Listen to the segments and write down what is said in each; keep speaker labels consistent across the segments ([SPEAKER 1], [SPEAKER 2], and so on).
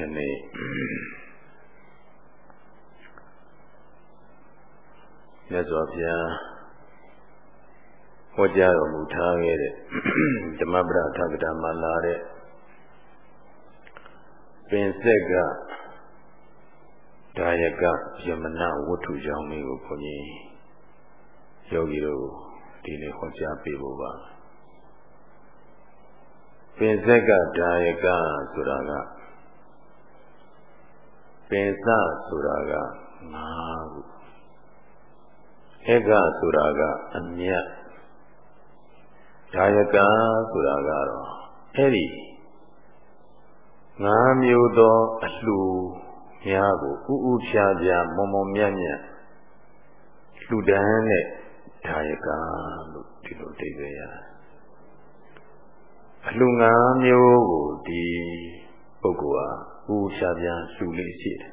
[SPEAKER 1] ယနေ့မြတ်စွာဘုရားဟောကြားတော်မူထားခဲ့တဲ့ဓမ္မပဒထကတာမှာလာတဲ့ပင်ဆက်ကဒါယကယမနဝတ္ထုကြောင့်လေးကိုခွန်ကြီးယောဂီတို့ဒီနေ့ဟောကြားပေးဖို့ပါပင်ဆက်ကဒါယကဆိုတာက ပင်စဆိုတာက၅ခုဧကဆိုတာကအမြတ်ဒါယကဆိုတာကတော့အဲ့ဒီငါးမျိုးသောအလှူများကိုဥဥဖြာဖြာမုံမုံမြတ်မြတ်လှူဒန်းတဲ့ဒါယကလို့ဒီလိုအဓိပ္ပာယ်ရတယ်အလှငါးမျိုးကိုဒီပုဂ္ဂိုလ်ဟာ ဥရှားပြန်လှူလေးရှိတယ်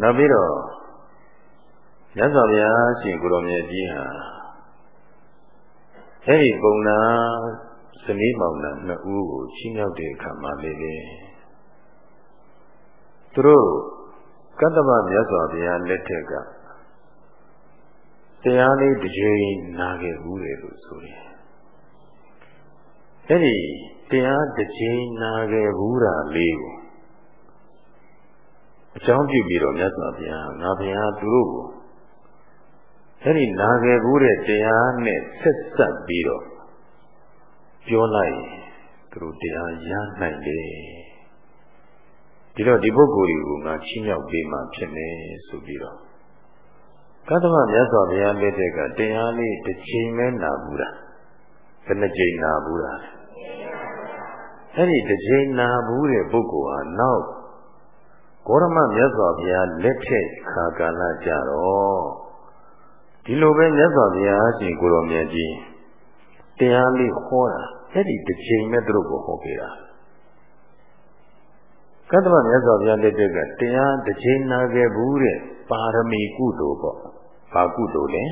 [SPEAKER 1] နောက်ပြီးတော့ရသော်ဗျာရှင်ကိုရောမြတ်ကြီးဟာအဲဒီပုံနာဇနီးမောင်နှံနှစ်ဦးကိုချီးမြှောက်တဲ့အခါမှာလေလေသူတို့ကတ္တဗမြတ်စွာဘုရားလက်ထက်ကတရားလေးတစ်ချိန်နာခဲ့ဘူးလေလို့ဆိုတယ်အဲ့ဒီ တရားတစ်ချိန်နာခဲ့ဘူးတာလေးကိုအကြောင်းပြုပြီးတော့မြတ်စွာဘုရားငါဘုရားသူတို့ကိုအဲ့ဒီနာခဲ့ဘူးတဲ့တရားနဲ့ဆက်ဆက်ပြီးတော့ပြောလိုက်သူတို့တရားရနိုင်တယ်ဒီတော့ဒီပုဂ္ဂိုလ်ကိုငါချင်းရောက်ပေးမှဖြစ်မယ်ဆိုပြီးတော့ကသဗ္ဗမြတ်စွာဘုရားလက်ထက်ကတရားလေးတစ်ချိန်ပဲနာဘူးလားဘယ်နှချိန်နာဘူးလား အဲ့ဒီတစ်ချိန်နာဘူးတဲ့ပုဂ္ဂိုလ်ဟာနောက်ဂေါရမမြတ်စွာဘုရားလက်ထက်ခါကာလကြတော့ဒီလိုပဲမြတ်စွာဘုရားရှင်ကိုရောမြတ်ကြီးတရားလေးဟောတာအဲ့ဒီတစ်ချိန်မဲ့သူတို့ကိုဟောပေးတာကတ္တမမြတ်စွာဘုရားလက်ထက်ကတရားတစ်ချိန်နာခဲ့ဘူးတဲ့ပါရမီကုသိုလ်ပေါ့ဘာကုသိုလ်လဲ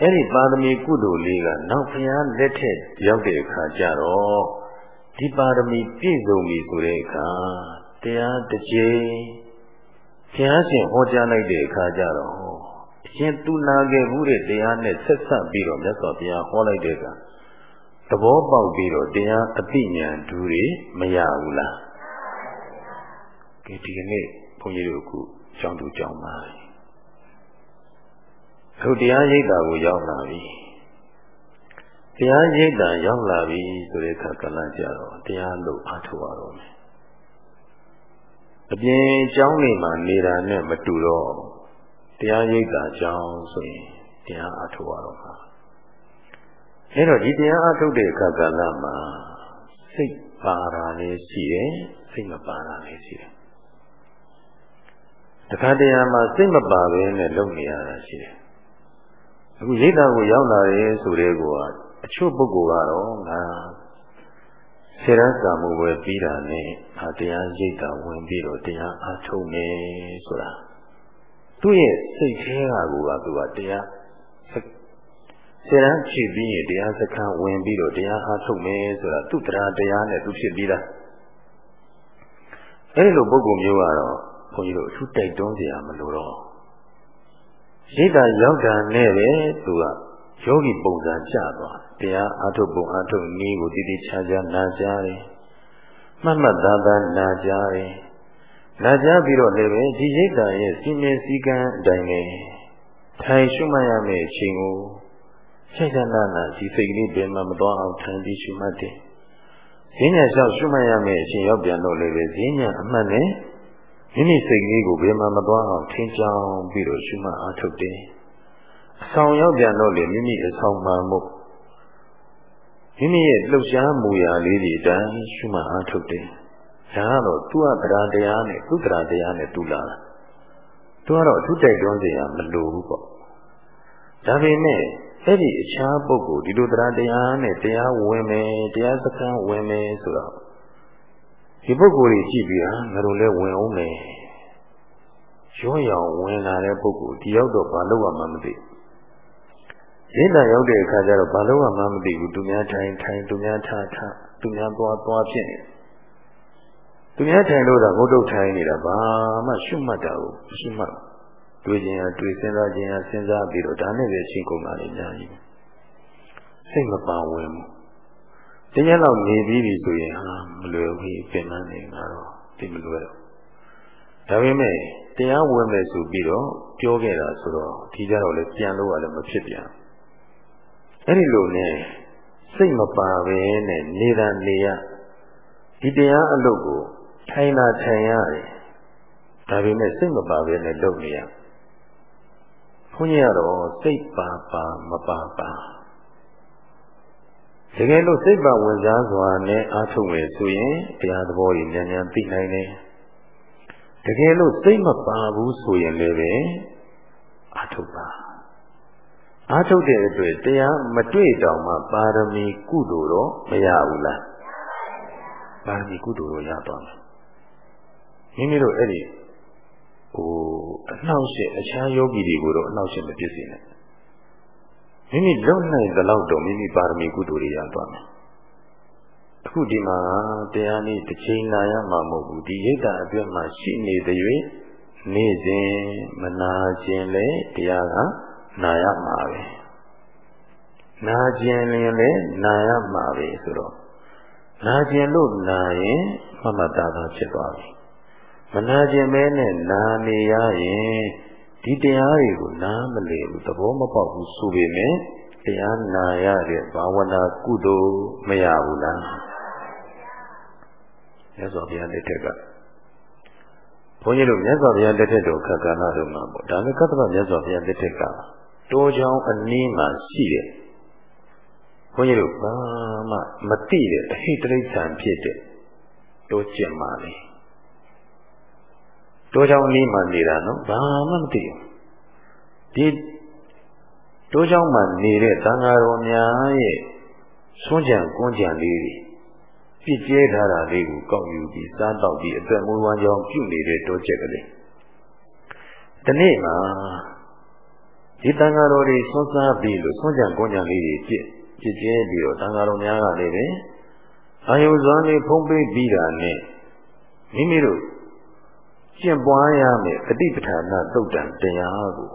[SPEAKER 1] အဲ့ဒီပါရမီကုသိုလ်လေးကနောက်ဘုရားလက်ထက်ရောက်တဲ့အခါကျတော့ဒီပါရမီပြည့်စုံပြီဆိုတဲ့အခါတရားတစ်ချိန်ဘုရားရှင်ဟောကြားလိုက်တဲ့အခါကျတော့အရှင်သူနာခဲ့မှုတဲ့တရားနဲ့ဆက်ဆက်ပြီးတော့မြတ်စွာဘုရားဟောလိုက်တဲ့အခါသဘောပေါက်ပြီးတော့တရားအသိဉာဏ်ဓူတွေမရဘူးလားဒီဒီနေ့ဘုန်းကြီးတို့ခုကျောင်းသူကျောင်းပါအ ခုတရားရိပ်တာကိုရောက်လာပြီတရားရိပ်တာရောက်လာပြီဆိုတဲ့အခါကလည်းကြတော့တရားလို့အားထုတ်ရတော့မယ်အပြင်ကျောင်းနေမှာနေတာနဲ့မတူတော့တရားရိပ်တာကျောင်းဆိုရင်တရားအားထုတ်ရတော့မှာအဲတော့ဒီတရားအားထုတ်တဲ့အခါကလည်းမှာစိတ်ပါတာလည်းရှိတယ်စိတ်မပါတာလည်းရှိတယ်တခါတရံမှာစိတ်မပါဘဲနဲ့လုပ်နေရတာရှိတယ် အခုရိတ်တာကိုရောက်လာရဲဆိုတဲ့ကောအချို့ပုဂ္ဂိုလ်ကတော့ငါဆယ်ရန်စာမှုပဲပြီးတာနဲ့အာတရားရိတ်တာဝင်ပြီးတော့တရားအားထုတ်မယ်ဆိုတာသူ့ရဲ့စိတ်ထဲကကူကသူကတရားဆယ်ရန်ဖြည့်ပြီးရင်တရားစခန်းဝင်ပြီးတော့တရားအားထုတ်မယ်ဆိုတာသူ့တရားတရားနဲ့သူဖြစ်ပြီးသားအဲဒီလိုပုဂ္ဂိုလ်မျိုးကတော့ဘုန်းကြီးတို့အထူးတိုက်တွန်းစရာမလိုတော့ ရိတ်တာရောက်တာနဲ့ပဲသူကယောဂီပုံစံကျသွားတရားအာထုပ်ပုံအာထုပ်နည်းကိုတည်တည်ချာချာနာကြားတယ်မှတ်မှတ်သားသားနာကြားတယ်နာကြားပြီးတော့လည်းပဲဒီရိတ်တာရဲ့စီမင်းစည်းကမ်းအတိုင်းပဲထိုင်ရှုမှတ်ရမယ့်အချိန်ကိုစိတ်ကနာနာဒီစိတ်ကလေးဘယ်မှမသွားအောင်ထိုင်ပြီးရှုမှတ်တယ်ဈဉ္ညာလျှောက်ရှုမှတ်ရမယ့်အချိန်ရောက်ပြန်တော့လည်းပဲဈဉ္ညာအမှတ်နဲ့ မိမိစိတ်ကလေးကိုဘယ်မှမသွားအောင်ထင်ကြောင်ပြီးတော့ရှုမှတ်အားထုတ်တယ်အဆောင်ရောက်ပြန်တော့လေမိမိအဆောင်မှန်မှုမိမိရဲ့လှုပ်ရှားမူရာလေးတွေအတိုင်းရှုမှတ်အားထုတ်တယ်ဒါကတော့သူ့အတရားတရားနဲ့သူ့တရားတရားနဲ့တူလာတာသူကတော့အထုတိုက်တွန်းစရာမလိုဘူးပေါ့ဒါပေမဲ့အဲ့ဒီအခြားပုဂ္ဂိုလ်ဒီလိုတရားတရားနဲ့တရားဝင်မယ်တရားစခန်းဝင်မယ်ဆိုတော့ ဒီပုဂ္ဂိုလ်ကြီးကြည့်ပြီးဟာငါတို့လည်းဝင်အောင်မယ်ရောရောင်ဝင်လာတဲ့ပုဂ္ဂိုလ်ဒီရောက်တော့ဘာလို့မှမသိရင်းတာရောက်တဲ့အခါကျတော့ဘာလို့မှမသိဘူးသူများထိုင်ထိုင်သူများထားထားသူများသွားသွားဖြစ်နေသူများထိုင်လို့တော့ငုတ်တုတ်ထိုင်နေတာဘာမှရှုမှတ်တာကိုရှုမှတ်တွေးခြင်းဟာတွေးစဉ်းစားခြင်းဟာစဉ်းစားပြီးတော့ဒါနဲ့ပဲရှင်းကုန်တာလေအများကြီးစိတ်မပါဝင်ဘူး တရက်လောက်နေပြီးပြီဆိုရင်ဟာမလွယ်ဘူးပြင်မှန်းနေမှာတော့ဒီမလွယ်တော့ဒါပေမဲ့တရားဝင်မယ်ဆိုပြီးတော့ပြောခဲ့တာဆိုတော့ဒီကြတော့လေပြန်လို့ရလည်းမဖြစ်ပြန်အဲ့ဒီလိုနဲ့စိတ်မပါပဲနဲ့နေတာနေရဒီတရားအလုပ်ကိုထိုင်တာထိုင်ရတယ်ဒါပေမဲ့စိတ်မပါပဲနဲ့လုပ်နေရဘုန်းကြီးကတော့စိတ်ပါပါမပါပါ တကယ်လို့စိတ်ပါဝင်စားစွာနဲ့အားထုတ်မယ်ဆိုရင်တရားသဘောကြီးဉာဏ်ဉာဏ်သိနိုင်တယ်တကယ်လို့စိတ်မပါဘူးဆိုရင်လည်းပဲအားထုတ်ပါအားထုတ်တဲ့အတွက်တရားမတွေ့တော့မှပါရမီကုသိုလ်တော့မရဘူးလားပါရမီကုသိုလ်တော့ရသွားမယ်မိမိတို့အဲ့ဒီဟိုအနှောင့်အယှက်အခြားယောဂီတွေကိုတော့အနှောင့်အယှက်မဖြစ်စေနဲ့ မိမိလုံနိုင်သလောက်တော့မိမိပါရမီကုသိုလ်တွေရသွားမယ်အခုဒီမှာတရားနည်းတစ်ချိန်နာရမှာမဟုတ်ဘူးဒီရိတ်တာအတွင်းမှာရှိနေတဲ့၍နေ့စဉ်မနာခြင်းလေတရားကနာရမှာပဲနာခြင်းလည်းလည်းနာရမှာပဲဆိုတော့နာခြင်းလို့နာရင်မမတာတာဖြစ်သွားပြီမနာခြင်းမဲနဲ့နာနေရရင် ဒီတရားတွေကိုနားမလည်ဘူးသဘောမပေါက်ဘူးဆိုပေမဲ့တရားနာရတဲ့ဘာဝနာကုသိုလ်မရဘူးလားမြတ်စွာဘုရားလက်ထက်ကဘုန်းကြီးတို့မြတ်စွာဘုရားလက်ထက်တော်ခက္ကနာတို့မှာပေါ့ဒါလည်းကတ္တဗမြတ်စွာဘုရားလက်ထက်ကတောချောင်းအနည်းမှာရှိတယ်ဘုန်းကြီးတို့ဘာမှမသိတဲ့အဟိတရိစ္ဆာန်ဖြစ်တဲ့တောကျင်ပါလေ တောချောင်းအနည်းမှာနေတာနော်ဘာမှမသိဘူးဒီတောချောင်းမှာနေတဲ့သံဃာတော်များရဲ့ဆွမ်းကြံကွန်းကြံလေးတွေပြစ်ကျဲထားတာလေးကိုကောက်ယူပြီးစားတော့ပြီးအသက်မွေးဝမ်းကြောင်းပြုနေတဲ့တောချက်ကလေးဒီနေ့မှာဒီတန်ဃာတော်တွေဆွမ်းစားပြီးလို့ဆွမ်းကြံကွန်းကြံလေးတွေပြစ်ပြစ်ကျဲပြီးတော့တန်ဃာတော်များကလည်းပဲအာယုဇွမ်းလေးဖုံးပေးပြီးတာနဲ့မိမိတို့ ကျင့်ပွားရမယ်တတိပဋ္ဌာနာသုတ်တံတရားကို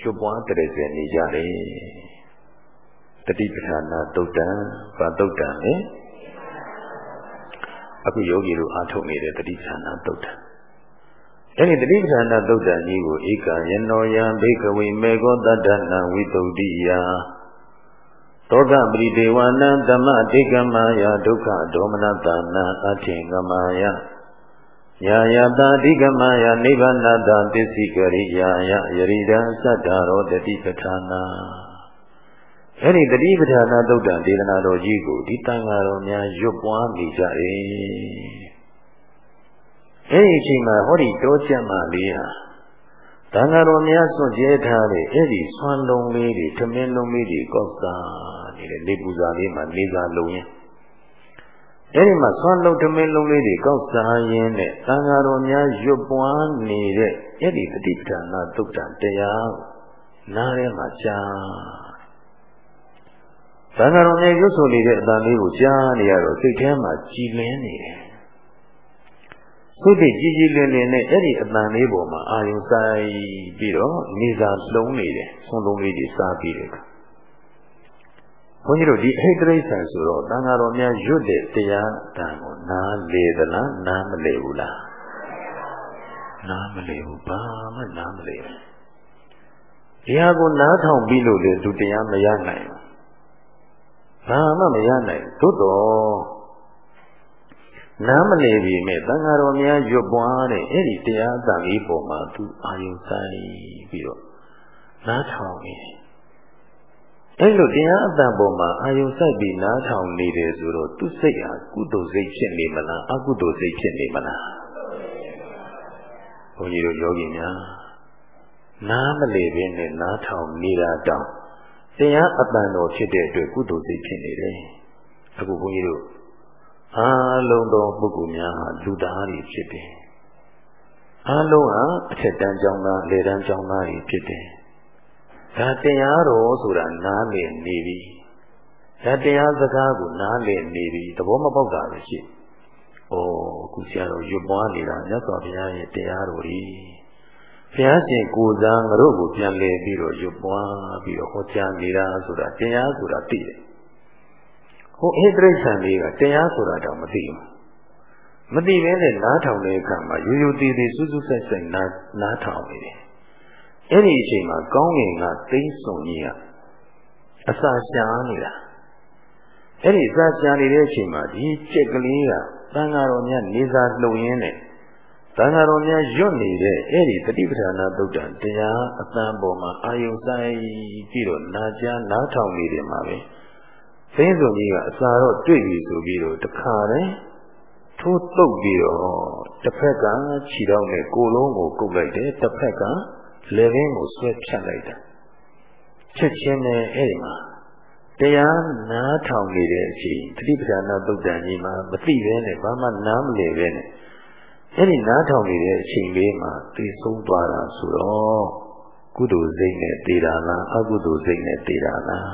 [SPEAKER 1] ရွပွားတရစေနေကြတယ်တတိပဋ္ဌာနာသုတ်တံဗာသုတ်တံလေအခုယောဂီတို့အားထုတ်နေတဲ့တတိပဋ္ဌာနာသုတ်တံအဲ့ဒီတတိပဋ္ဌာနာသုတ်တံကြီးကိုဧကယနောယံဘေကဝေမေကောတတ္တနံဝိတုဒ္ဓိယသောကပရိဒေဝနံဓမ္မတိကမယဒုက္ခဒေါမနတနာအထေကမယ ယာယတာဓိကမယနိဗ္ဗာနတသစ္စိကရိယာယယရိဒံသတ္တရောတတိပဋ္ဌာနာအဲ့ဒီတတိပဋ္ဌာနာသုတ်တံဒေသနာတော်ကြီးကိုဒီတန်ဃာတော်များရွတ်ပွားနေကြတယ်အဲ့ဒီအချိန်မှာဟောဒီတောကျမ်းမာလေးဟာတန်ဃာတော်များစွန့်ကြဲထားတဲ့အဲ့ဒီဆွမ်းလုံးလေးတွေထမင်းလုံးလေးတွေကောက်စားနေတဲ့နေပူဇာလေးမှာနေစာလုံးရင် အဲ့ဒီမှာဆွမ်းလုံးထမင်းလုံးလေးတွေကောက်စားရင်းနဲ့သံဃာတော်များရွတ်ပွားနေတဲ့အဲ့ဒီပฏิပဒါနာသုတ်တံတရားနားထဲမှာကြားသံဃာတော်များရွတ်ဆိုနေတဲ့အတန်လေးကိုကြားနေရတော့စိတ်ထဲမှာကြည်လင်းနေတယ်စိတ်တည်ကြည်ကြည်လင်းလင်းနဲ့အဲ့ဒီအတန်လေးပေါ်မှာအာယုဆိုင်ပြီးတော့နေစာလုံးနေတယ်ဆွမ်းလုံးလေးတွေစားပြီးတယ် ဘုန်းကြီးတို့ဒီအိတ်တိရစ္ဆာန်ဆိုတော့တန်ဃာတော်များရွတ်တဲ့တရားတန်ကိုနားလေသလားနားမလေဘူးလားနားမလေဘူးဘာမှနားမလေဘူးဒီဟာကိုနားထောင်ပြီးလို့လေသူတရားမရနိုင်ဘူးဘာမှမရနိုင်သို့တော့နားမလေပြီမဲ့တန်ဃာတော်များရွတ်ပွားတဲ့အဲ့ဒီတရားတန်လေးပေါ်မှာသူအာယုဆိုင်ပြီးတော့နားထောင်နေတယ် အဲ့လိုတရားအတန်ပေါ်မှာအာယုစိုက်ပြီးနားထောင်နေတယ်ဆိုတော့သူစိတ်ဟာကုသိုလ်စိတ်ဖြစ်နေမလားအကုသိုလ်စိတ်ဖြစ်နေမလားဘုန်းကြီးတို့ယောဂီများနားမလေဘဲနဲ့နားထောင်နေတာတောင်တရားအတန်တော်ဖြစ်တဲ့အတွက်ကုသိုလ်စိတ်ဖြစ်နေတယ်အခုဘုန်းကြီးတို့အားလုံးသောပုဂ္ဂိုလ်များဟာလူသားတွေဖြစ်တယ်အားလုံးဟာအထက်တန်းကျောင်းသားအလယ်တန်းကျောင်းသားတွေဖြစ်တယ် ဒါတရားတော်ဆိုတာနားလည်နေပြီဒါတရားစကားကိုနားလည်နေပြီသဘောမပေါက်တာပဲရှိဩအခုဆရာတော်ရွတ်ပွားနေတာမြတ်စွာဘုရားရဲ့တရားတော်ကြီးဘုရားရှင်ကိုယ်စားငါတို့ကိုပြန်လည်ပြီးတော့ရွတ်ပွားပြီးတော့ဟောကြားနေတာဆိုတာတရားဆိုတာသိတယ်ဟိုအိဒရိစ္ဆန်လေးကတရားဆိုတာတော့မသိဘူးမသိဘဲနဲ့နားထောင်တဲ့အခါမှာရိုးရိုးသေးသေးစူးစူးဆိုင်ဆိုင်နားနားထောင်နေတယ် အဲ့ဒီအချိန်မှာကောင်းငင်ကသိမ့်ဆုံကြီးကအစာရှားနေတာအဲ့ဒီစာရှားနေတဲ့အချိန်မှာဒီကြက်ကလေးကသံဃာတော်များနေစာလှုံရင်းနဲ့သံဃာတော်များရွတ်နေတဲ့အဲ့ဒီတတိပဌာနာသုတ်တံတရားအတန်ပေါ်မှာအာယုံဆိုင်ပြီးတော့နာကြားနားထောင်နေတယ်မှာပဲသိင်းစုံကြီးကအစာတော့တွေ့ပြီဆိုပြီးတော့တခါတည်းထိုးတုပ်ပြီးတော့တစ်ဖက်ကခြေထောက်နဲ့ကိုယ်လုံးကိုကုတ်လိုက်တယ်တစ်ဖက်က လေရင်းကိုဆွဲဖြတ်လိုက်တာချက်ချင်းနဲ့အဲ့ဒီမှာတရားနားထောင်နေတဲ့အချိန်တတိပဌာနာသုတ်တန်ကြီးမှာမသိပဲနဲ့ဘာမှနားမလည်ပဲနဲ့အဲ့ဒီနားထောင်နေတဲ့အချိန်လေးမှာသိဆုံးသွားတာဆိုတော့ကုသိုလ်စိတ်နဲ့တည်တာလားအကုသိုလ်စိတ်နဲ့တည်တာလား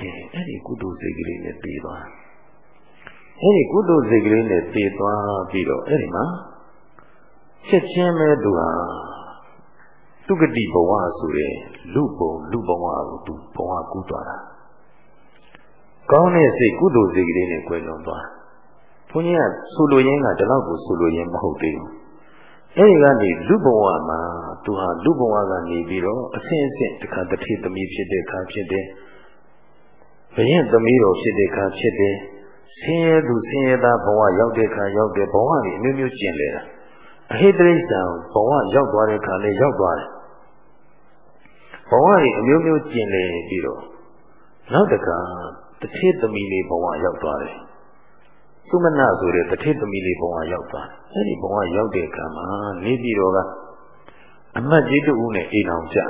[SPEAKER 1] ကဲအဲ့ဒီကုသိုလ်စိတ်ကလေးနဲ့တည်သွားအဲ့ဒီကုသိုလ်စိတ်ကလေးနဲ့တည်သွားပြီးတော့အဲ့ဒီမှာ ချက်ချင်းပဲသူဟာသူကတိဘဝဆိုတဲ့လူပုံလူဘဝကိုသူဘဝကူးသွားတာကောင်းတဲ့စိတ်ကုသိုလ်စိတ်ကလေးနဲ့ကွယ်လွန်သွားဘုန်းကြီးကဆိုလိုရင်းကဒီလောက်ကိုဆိုလိုရင်းမဟုတ်သေးဘူးအဲဒီကနေလူဘဝမှာသူဟာလူဘဝကနေပြီးတော့အဆင့်အဆင့်တခါတထေသမီးဖြစ်တဲ့အခါဖြစ်တယ်ဘယင်းသမီးတော်ဖြစ်တဲ့အခါဖြစ်တယ်ဆင်းရဲသူဆင်းရဲသားဘဝရောက်တဲ့အခါရောက်တဲ့ဘဝတွေအမျိုးမျိုးကျင်လေတာ အဟိတရိစ္ဆာန်ဘဝရောက်သွားတဲ့အခါလည်းရောက်သွားတယ်ဘဝတွေအမျိုးမျိုးကျင်လေပြီးတော့နောက်တခါတထေသမီးလေးဘဝရောက်သွားတယ်သုမနဆိုတဲ့တထေသမီးလေးဘဝရောက်သွားတယ်အဲ့ဒီဘဝရောက်တဲ့အခါမှာနေပြည်တော်ကအမတ်ကြီးတူဦးနဲ့အိမ်အောင်ကြ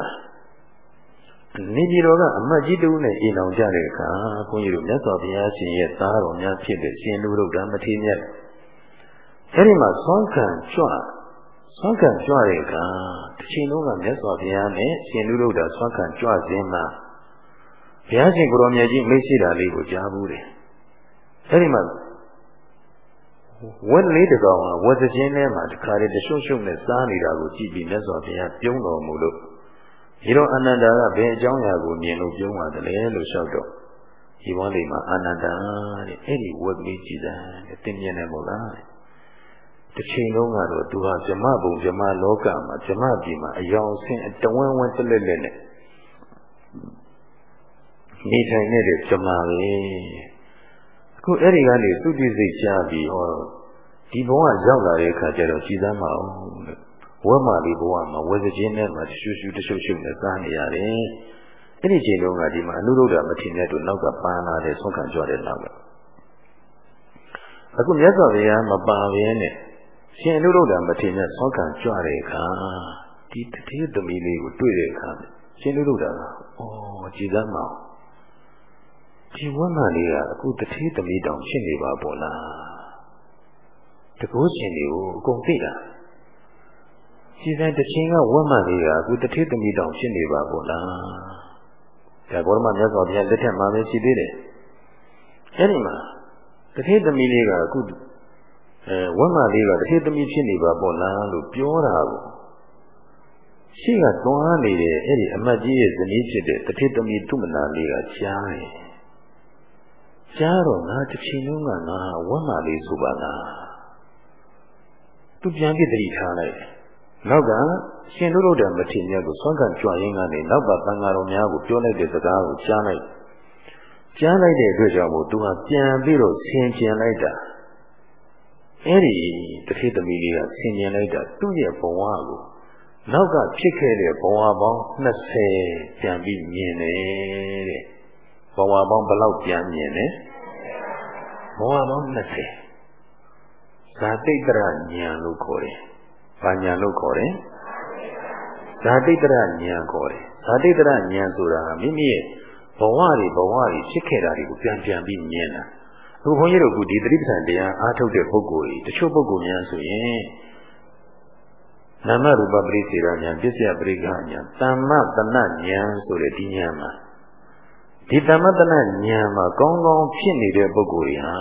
[SPEAKER 1] နေပြည်တော်ကအမတ်ကြီးတူဦးနဲ့အိမ်အောင်ကြတဲ့အခါဘုန်းကြီးတို့မြတ်စွာဘုရားရှင်ရဲ့သားတော်များဖြစ်တဲ့ရှင်လူတို့ဓမ္မထေမြတ် အဲ့ဒီမှာသွန်ခံကြွသွန်ခံကြွတဲ့အခါတစ်ချိန်လုံးကမြတ်စွာဘုရားနဲ့ရှင်လူတို့တာသွန်ခံကြွခြင်းမှာဘုရားရှင်ကိုရောင်မြတ်ကြီးမိတ်ရှိတာလေးကိုကြားဘူးတယ်အဲ့ဒီမှာဝက်လေးတကောင်ကဝက်စခြင်းထဲမှာတခါတည်းတရှုံရှုံနဲ့စားနေတာကိုကြည့်ပြီးမြတ်စွာဘုရားပြုံးတော်မူလို့ဒီတော့အနန္တာကဘယ်အကြောင်းအရာကိုမြင်လို့ပြုံးရတယ်လဲလို့လျှောက်တော့ဒီဘောလေးမှာအနန္တာတဲ့အဲ့ဒီဝက်ကလေးကြည်တာတဲ့သင်မြင်တယ်မို့လားတ စ်ချိန်လုံးကတော့သူဟာဇမဘုံဇမလောကမှာဇမပြည်မှာအယောင်ဆင်းအတဝန်းဝန်းတလက်လက်နဲ့နေထိုင်နေတဲ့ဇမပဲအခုအဲ့ဒီကနေသုတိစိတ်ချပြီးဟောဒီဘဝရောက်လာတဲ့အခါကျတော့ကြည်စမ်းမအောင်ဝက်မာလေးဘဝမှာဝက်စခြင်းနဲ့မှရှူရှူတရှုပ်ရှုပ်နဲ့စားနေရတယ်အဲ့ဒီချိန်လုံးကဒီမှာအနုရုဒ္ဓမထေရတို့နောက်ကပန်းလာတဲ့ဆုံးခံကြွတဲ့နောက်ကအခုမြတ်စွာဘုရားမပါဘဲနဲ့ ရှင်အနုရုဒ္ဓမထေရဆုံးခံကြွတဲ့အခါဒီတတိယသမီးလေးကိုတွေ့တဲ့အခါရှင်အနုရုဒ္ဓကအော်ကြည်စမ်းမအောင်ဒီဝမ်းမလေးကအခုတတိသမီးတောင်ဖြစ်နေပါပေါ်လားတကုရှင်တွေကိုအကုန်သိတာစီစဉ်တစ်ချိန်ကဝမ်းမလေးကအခုတတိသမီးတောင်ဖြစ်နေပါပေါ်လားဒါဘောရမမြတ်စွာဘုရားလက်ထက်မှာပဲရှိသေးတယ်အဲဒီမှာတတိသမီးလေးကအခု အဲဝမ်းမလေးကတတိသမီးဖြစ်နေပါပေါ်လားလို့ပြောတာကိုရှိကတွန်းနေတဲ့အဲ့ဒီအမတ်ကြီးရဲ့ဇနီးဖြစ်တဲ့တတိသမီးသူမနာလေးကကြားတယ်ကြားတော့ငါတစ်ချိန်လုံးကငါဝမ်းမာလေးဆိုပါလားသူပြန်ပြီးတတိထားလိုက်တယ်နောက်ကရှင်တို့တို့တည်းမထင်မြတ်ကိုစွန့်ကန်ကြွရင်းကနေနောက်ပါတန်ဃာတော်များကိုပြောလိုက်တဲ့စကားကိုကြားလိုက်ကြားလိုက်တဲ့အတွက်ကြောင့်မို့သူကပြန်ပြီးတော့ဆင်ကျင်လိုက်တာ အဲ့ဒီတတိသမီးလေးကဆင်ကျင်လိုက်တာသူ့ရဲ့ဘဝကိုနောက်ကဖြစ်ခဲ့တဲ့ဘဝပေါင်း20ပြန်ပြီးမြင်တယ်တဲ့ဘဝပေါင်းဘယ်လောက်ပြန်မြင်လဲဘဝပေါင်း20ဇာတိတ္တရဉာဏ်လို့ခေါ်တယ်။ဘာဉာဏ်လို့ခေါ်တယ်။ဇာတိတ္တရဉာဏ်ခေါ်တယ်။ဇာတိတ္တရဉာဏ်ဆိုတာမိမိရဲ့ဘဝတွေဘဝတွေဖြစ်ခဲ့တာတွေကိုပြန်ပြန်ပြီးမြင်တာ။ အခုဘုန်းကြီးတို့ကဒီသတိပဋ္ဌာန်တရားအားထုတ်တဲ့ပုဂ္ဂိုလ်တွေတချို့ပုဂ္ဂိုလ်များဆိုရင်နာမရူပပရိစ္ဆေရဉာဏ်ပစ္စယပရိက္ခဉာဏ်တမ္မတဏဉာဏ်ဆိုတဲ့ဒီဉာဏ်မှာဒီတမ္မတဏဉာဏ်မှာကောင်းကောင်းဖြစ်နေတဲ့ပုဂ္ဂိုလ်တွေဟာ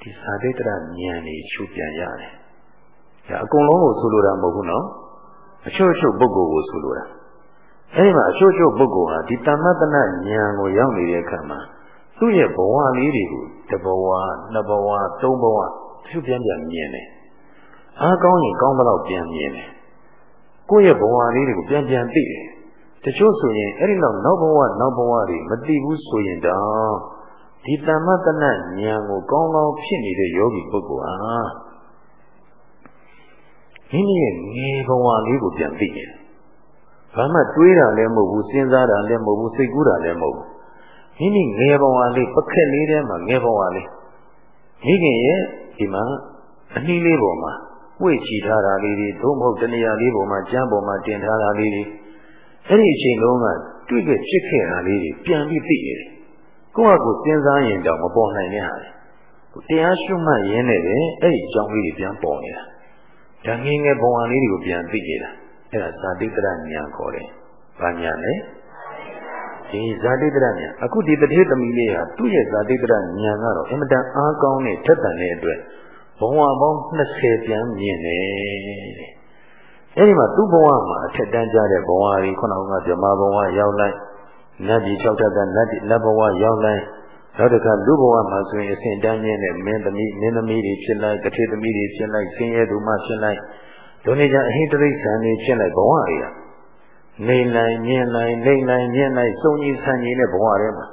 [SPEAKER 1] ဒီဇာတိတ္တဉာဏ်นี่ရှုပြန်ရတယ်ဒါအကုန်လုံးကိုဆိုလိုတာမဟုတ်ဘူးနော်အချို့အချို့ပုဂ္ဂိုလ်ကိုဆိုလိုတာအဲဒီမှာအချို့အချို့ပုဂ္ဂိုလ်ဟာဒီတမ္မတနာဉာဏ်ကိုရောက်နေတဲ့အခါမှာ သူ့ရဲ့ဘဝလေးတွေကိုတဘဝနှစ်ဘဝသုံးဘဝရှုပြန်ပြန်မြင်တယ်အားကောင်းရင်ကောင်းတော့ပြန်မြင်တယ်ကိုယ့်ရဲ့ဘဝလေးတွေကိုပြန်ပြန်သိတယ်တချို့ဆိုရင်အဲ့ဒီနောက်နောက်ဘဝနောက်ဘဝတွေမသိဘူးဆိုရင်တော့ဒီတမ္မတနာဉာဏ်ကိုကောင်းကောင်းဖြစ်နေတဲ့ယောဂီပုဂ္ဂိုလ်ဟာမိမိရဲ့ငယ်ဘဝလေးကိုပြန်သိတယ်။ဘာမှတွေးတာလည်းမဟုတ်ဘူးစဉ်းစားတာလည်းမဟုတ်ဘူးစိတ်ကူးတာလည်းမဟုတ်ဘူး။ မိမိငယ်ဘဝလေးပခက်လေးထဲမှာငယ်ဘဝလေးမိခင်ရဲ့ဒီမှာအနည်းလေးပေါ်မှာဝှေ့ချီထားတာလေးတွေသို့မဟုတ်တနေရာလေးပေါ်မှာကျမ်းပေါ်မှာတင်ထားတာလေးတွေအဲ့ဒီအချိန်လုံးကတွေ့ခဲ့ဖြစ်ခဲ့တာလေးတွေပြန်ပြီးသိရတယ်။ကိုယ့်ဟာကိုယ်စဉ်းစားရင်တော့မပေါ်နိုင်တဲ့ဟာတွေတရားရှုမှတ်ရင်းနဲ့ပဲအဲ့ဒီအကြောင်းလေးတွေပြန်ပေါ်နေတာ။ဒါငင်းငယ်ဘဝလေးတွေကိုပြန်သိနေတာ။အဲ့ဒါဇာတိတ္တဉာဏ်ခေါ်တယ်။ဘာဉာဏ်လဲ။ ဒီဇာတိတ္တဉာဏ်အခုဒီတတိသမီးလေးဟာသူ့ရဲ့ဇာတိတ္တဉာဏ်ကတော့အင်မတန်အားကောင်းတဲ့ထက်သန်တဲ့အတွက်ဘဝပေါင်း20ပြန်မြင်တယ်အဲဒီမှာသူ့ဘဝမှာအထက်တန်းကြတဲ့ဘဝတွေခုနကဗြဟ္မာဘဝရောက်လိုက်နတ်ပြည်၆ထပ်ကနတ်နတ်ဘဝရောက်လိုက်နောက်တစ်ခါလူဘဝမှာဆိုရင်အစဉ်တန်းချင်းနဲ့မင်းသမီးမင်းသမီးတွေဖြစ်လိုက်ကထေသမီးတွေဖြစ်လိုက်ဆင်းရဲသူမှဖြစ်လိုက်ဒုနေကြအဟိတရိစ္ဆာန်တွေဖြစ်လိုက်ဘဝတွေက နေနိုင်မြင်နိုင်နေနိုင်မြင်နိုင်စုံကြီးဆန်းကြီးတဲ့ဘဝတွေမှာ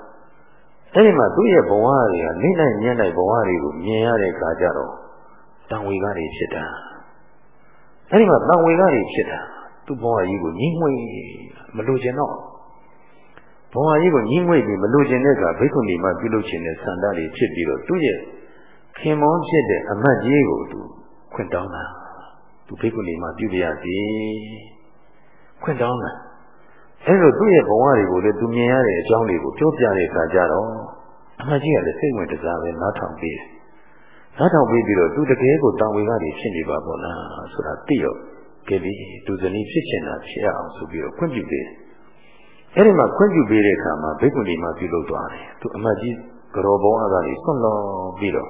[SPEAKER 1] အဲဒီမှာသူ့ရဲ့ဘဝတွေကနေနိုင်မြင်နိုင်ဘဝတွေကိုမြင်ရတဲ့အခါကျတော့တံဝေကတွေဖြစ်တာအဲဒီမှာတံဝေကတွေဖြစ်တာသူ့ဘဝကြီးကိုညှိမွေ့မလိုချင်တော့ဘဝကြီးကိုညှိမွေ့ပြီးမလိုချင်တဲ့ကဘိက္ခုနီမပြုလုပ်ခြင်းနဲ့ဆန္ဒတွေဖြစ်ပြီးတော့သူ့ရဲ့ခင်မောင်းဖြစ်တဲ့အမတ်ကြီးကိုသူခွင့်တောင်းတာသူဘိက္ခုနီမပြုပြရစီ ခွင့်တောင်းတာအဲလိုသူ့ရဲ့ဘဝတွေကိုလည်းသူမြင်ရတဲ့အကြောင်းတွေကိုပြောပြတဲ့အခါကျတော့အမတ်ကြီးကလည်းစိတ်ဝင်စားပဲနားထောင်ပြီးတယ်နားထောင်ပြီးပြီးတော့သူတကယ်ကိုတောင်ဝေကနေဖြစ်နေပါဘောလားဆိုတာသိရောကဲပြီးသူဇနီးဖြစ်ချင်တာဖြစ်အောင်ဆိုပြီးတော့ခွင့်ပြုပေးတယ်။အဲဒီမှာခွင့်ပြုပေးတဲ့အခါမှာဘိက္ခုနီမပြုလုပ်သွားတယ်။သူအမတ်ကြီးကရောဘုံအကနေဆွန့်လောပြီးတော့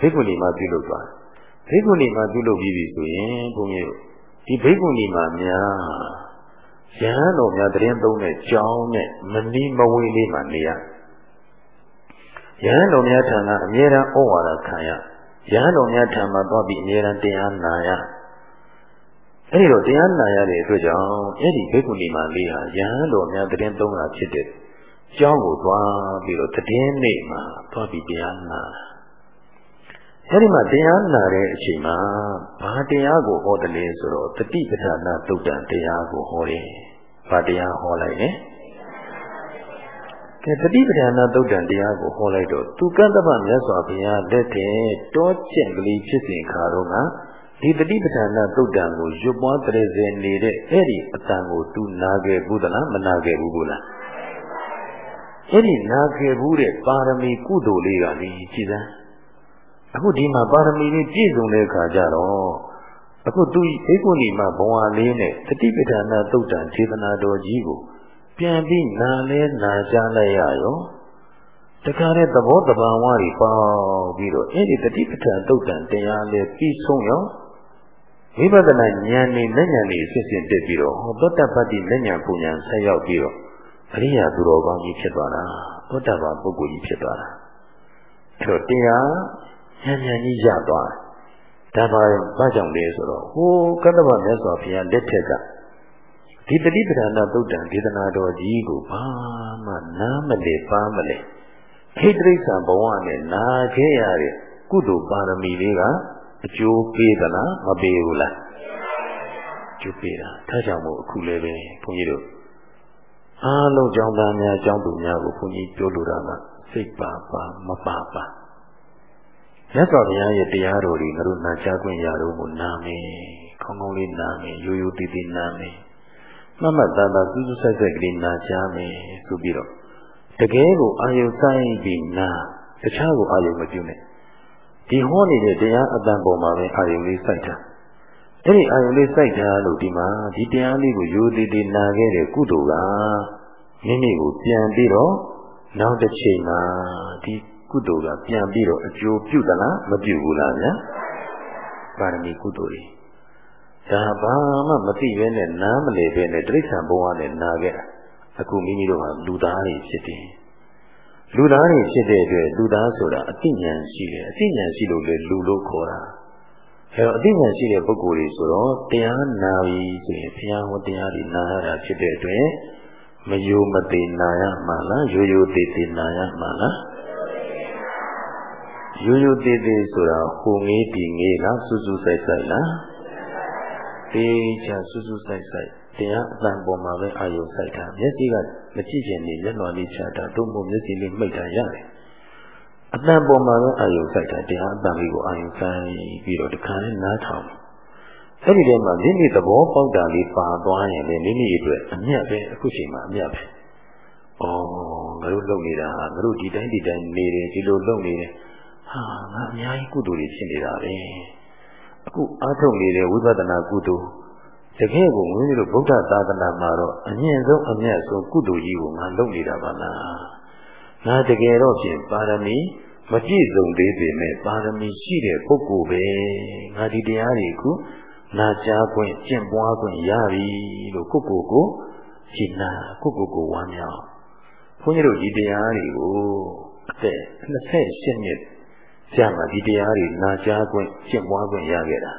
[SPEAKER 1] ဘိက္ခုနီမပြုလုပ်သွားတယ်။ဘိက္ခုနီမပြုလုပ်ပြီးပြီဆိုရင်ဘုန်းကြီးတို့ဒီဘိက္ခုနီမများ ရဟန်းတော်များတရင်သုံးတဲ့ကြောင်းနဲ့မနီးမဝေးလေးမှနေရ။ရဟန်းတော်များထံကအမြဲတမ်းဩဝါဒခံရ။ရဟန်းတော်များထံမှာသွားပြီးအမြဲတမ်းတရားနာရအဲဒီတော့တရားနာရတဲ့အတွက်ကြောင့်အဲ့ဒီဘိက္ခုနီမလေးဟာရဟန်းတော်များတည်င်းသုံးတာဖြစ်တဲ့ကျောင်းကိုသွားပြီးတော့တည်င်းနေမှာသွားပြီးတရားနာ အဲဒီမှာတရားနာတဲ့အချိန်မှာဘာတရားကိုဟောတယ်လဲဆိုတော့တတိပဌာနာသုတ်တံတရားကိုဟောတယ်။ဘာတရားဟောလိုက်လဲ။ကဲတတိပဌာနာသုတ်တံတရားကိုဟောလိုက်တော့သူကတ္တဗမြတ်စွာဘုရားလက်ထက်တောကျင့်ကလေးဖြစ်စဉ်ခါတော့ကဒီတတိပဌာနာသုတ်တံကိုရွတ်ပွားတရေစင်နေတဲ့အဲ့ဒီအတန်ကိုသူနာခဲ့ဘူးသလားမနာခဲ့ဘူးဘူးလားအဲ့ဒီနာခဲ့ဘူးတဲ့ပါရမီကုသိုလ်လေးကလေကြည်စမ်း အခုဒီမှာပါရမီလေးပြည့်စုံတဲ့အခါကျတော့အခုသူဧကုဏီမှာဘဝလေးနဲ့တတိပဌာနာသုတ်တံခြေသနာတော်ကြီးကိုပြန်ပြီးနာလဲနာကြလိုက်ရရောတခါတဲ့သဘောတဘာဝတွေပေါပြီးတော့အဲ့ဒီတတိပဋ္ဌာန်တုတ်တန်တရားလေးပြီးဆုံးရောဝိပဿနာဉာဏ်နဲ့လက်ဉာဏ်လေးစစ်စစ်တက်ပြီးတော့ဟောသောတပတ္တိလက်ဉာဏ်ပူဉာဏ်ဆက်ရောက်ပြီးတော့အရိယာသူတော်ကောင်းကြီးဖြစ်သွားတာသောတပန်ပုဂ္ဂိုလ်ကြီးဖြစ်သွားတာအဲ့တော့တရား ဉာဏ်ဉာဏ်ကြီးရသွားဒါပါဘာကြောင့်လဲဆိုတော့ဟိုကတ္တဗမြတ်စွာဘုရားလက်ထက်ကဒီတတိပဌာနာသုတ်တံဒေသနာတော်ကြီးကိုဘာမှနားမလဲပါမလဲခိတ္တိစ္ဆာဘဝနဲ့နာခဲ့ရတဲ့ကုသိုလ်ပါရမီလေးကအကျိုးပေးသလားမပေးဘူးလားကျိုးပေးတာဒါကြောင့်မို့အခုလည်းပဲဘုန်းကြီးတို့အားလုံးကြောင်းသားများကြောင်းသူများကိုဘုန်းကြီးပြောလိုတာကစိတ်ပါပါမပါပါ မြတ်စွာဘုရားရဲ့တရားတော်တွေငါတို့နာကြားခွင့်ရတော့ကိုနာမယ်ခေါင်းကောင်းလေးနာမယ်ရိုးရိုးတည်တည်နာမယ်မမတန်တာစူးစူးဆိုင်ဆိုင်ကလေးနာကြမယ်ဆိုပြီးတော့တကယ်ကိုအာယုဆိုင်ပြီးနာတခြားကိုအာယုမပြုနဲ့ဒီဟောနေတဲ့တရားအတန်ပေါ်မှာပဲအာယုလေးစိုက်တာအဲ့ဒီအာယုလေးစိုက်တာလို့ဒီမှာဒီတရားလေးကိုယူတည်တည်နာခဲ့တဲ့ကုသိုလ်ကမိမိကိုပြန်ပြီးတော့နောက်တစ်ချိန်မှာဒီ ကုသိုလ်ကပြန်ပြီးတော့အကျိုးပြုသလားမပြုဘူးလားဗျာပါရမီကုသိုလ်တွေဒါဘာမှမသိပဲနဲ့နားမလည်ပဲနဲ့တိရစ္ဆာန်ဘဝနဲ့နာခဲ့တာအခုမိမိတို့ကလူသားတွေဖြစ်တယ်လူသားတွေဖြစ်တဲ့အတွက်လူသားဆိုတာအသိဉာဏ်ရှိတယ်အသိဉာဏ်ရှိလို့လေလူလို့ခေါ်တာအဲတော့အသိဉာဏ်ရှိတဲ့ပုဂ္ဂိုလ်တွေဆိုတော့တရားနာပြီဆိုရင်ဘုရားဟောတရားတွေနာရတာဖြစ်တဲ့အတွက်မယိုမသိနာရမှာလားရိုးရိုးသေးသေးနာရမှာလား ရိုးရိုးသေးသေးဆိုတာဟိုငေးဒီငေးလားစူးစူးဆိုင်ဆိုင်လားတေချာစူးစူးဆိုင်ဆိုင်တရားအတန်ပေါ်မှာပဲအာယုဆိုင်တာမျက်စိကမကြည့်ချင်နေလက်တော်လေးချတာတို့မို့မျက်စိလေးမှိတ်တာရတယ်အတန်ပေါ်မှာပဲအာယုဆိုင်တာတရားအတန်လေးကိုအာယုဆိုင်ပြီးတော့တခါနဲ့နားထောင်အဲ့ဒီတည်းမှာမိမိသဘောပေါက်တာလေးပါသွားရင်လည်းမိမိအတွက်အမြတ်ပဲအခုချိန်မှာအမြတ်ပဲ။အော်ငါတို့လုပ်နေတာငါတို့ဒီတိုင်းဒီတိုင်းနေတယ်ဒီလိုလုပ်နေတယ် ဟာငါအများကြီးကုသိုလ်တွေဖြစ်နေတာပဲ။အခုအားထုတ်နေတဲ့ဝိပဿနာကုသိုလ်တကယ်ကိုမင်းတို့ဗုဒ္ဓသာသနာမှာတော့အမြင့်ဆုံးအမြတ်ဆုံးကုသိုလ်ကြီးကိုငါလုပ်နေတာပါလား။ငါတကယ်တော့ဖြင့်ပါရမီမပြည့်စုံသေးပေမဲ့ပါရမီရှိတဲ့ပုဂ္ဂိုလ်ပဲ။ငါဒီတရားတွေခုနာကြားခွင့်ကျင့်ပွားခွင့်ရပြီလို့ကိုကိုကိုရှင်းနာကိုကိုကိုဝမ်းမြောက်ဘုန်းကြီးတို့ဒီတရားတွေကိုအသက်28နှစ် ကြာမှဒီတရားတွေနာကြားခွင့်ကျင့်ပွားခွင့်ရခဲ့တာ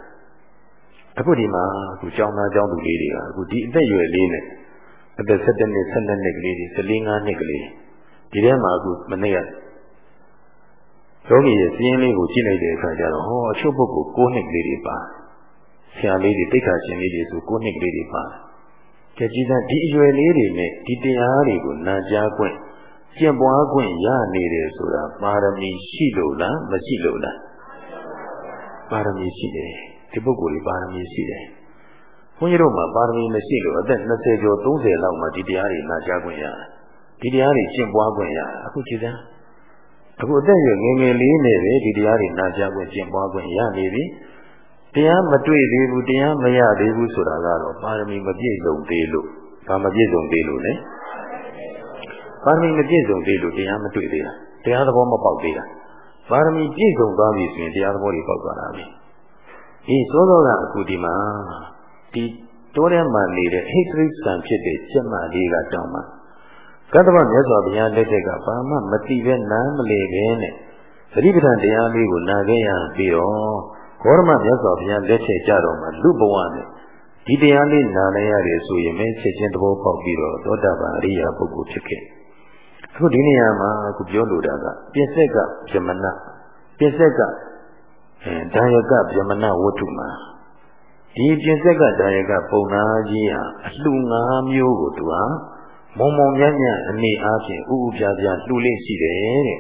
[SPEAKER 1] အခုဒီမှာအခုကျောင်းသားကျောင်းသူလေးတွေကအခုဒီအသက်အရွယ်လေးနဲ့အသက်17နှစ်12နှစ်ကလေးတွေ14 5နှစ်ကလေးဒီထဲမှာအခုမနေ့ကယောဂီရဲ့စီးရင်လေးကိုကြည့်လိုက်တဲ့အခါကျတော့ဟောအချို့ပုဂ္ဂိုလ်9နှစ်ကလေးတွေပါဆရာလေးတွေတိတ်ခါရှင်လေးတွေဆို9နှစ်ကလေးတွေပါကြည်ကြီးတဲ့ဒီအရွယ်လေးတွေနဲ့ဒီတရားတွေကိုနာကြားခွင့် ကျင့်ပွားခွင့်ရနေတယ်ဆိုတာပါရမီရှိလို့လားမရှိလို့လားပါရမီရှိတယ်ဒီပုဂ္ဂိုလ်တွေပါရမီရှိတယ်ဘုန်းကြီးတို့မှာပါရမီမရှိလို့အသက်20ကျော်30လောက်မှဒီတရားတွေနာကြားခွင့်ရတယ်ဒီတရားတွေကျင့်ပွားခွင့်ရတယ်အခုကြည်စမ်းအခုအသက်ရွယ်ငယ်ငယ်လေးနဲ့ပဲဒီတရားတွေနာကြားခွင့်ကျင့်ပွားခွင့်ရနေပြီတရားမတွေ့သေးဘူးတရားမရသေးဘူးဆိုတာကတော့ပါရမီမပြည့်စုံသေးလို့ဘာမပြည့်စုံသေးလို့လဲ ပါရမီမပြည့်စုံသေးလို့တရားမတွေ့သေးတာတရားသဘောမပေါက်သေးတာပါရမီပြည့်စုံသွားပြီဆိုရင်တရားသဘောတွေပေါက်သွားတာပဲအေးသောသောကအခုဒီမှာဒီတိုးထဲမှာနေတဲ့ဟိသရိစံဖြစ်တဲ့ကျက်မလေးကတောင်းမှာကတ္တဗမြတ်စွာဘုရားလက်ထက်ကဘာမှမတိပဲနားမလေပဲနဲ့သတိပဋ္ဌာန်တရားလေးကိုနာခဲ့ရပြီးတော့ဂေါရမမြတ်စွာဘုရားလက်ထက်ကြတော့မှလူဘဝနဲ့ဒီတရားလေးနားလဲရတယ်ဆိုရင်မဲချက်ချင်းသဘောပေါက်ပြီးတော့သောတာပန်အရိယာပုဂ္ဂိုလ်ဖြစ်ခဲ့ အခုဒီနေရာမှာအခုပြောလိုတာကပြစ္ဆက်ကဗြမဏပြစ္ဆက်ကအဲဒါယကဗြမဏဝတ္ထုမှာဒီပြစ္ဆက်ကဒါယကပုံနာကြီးဟာအလှ၅မျိုးကိုသူဟာမုံမုံမြတ်မြတ်အနေအားဖြင့်ဥဥပြပြလှူလေးရှိတယ်တဲ့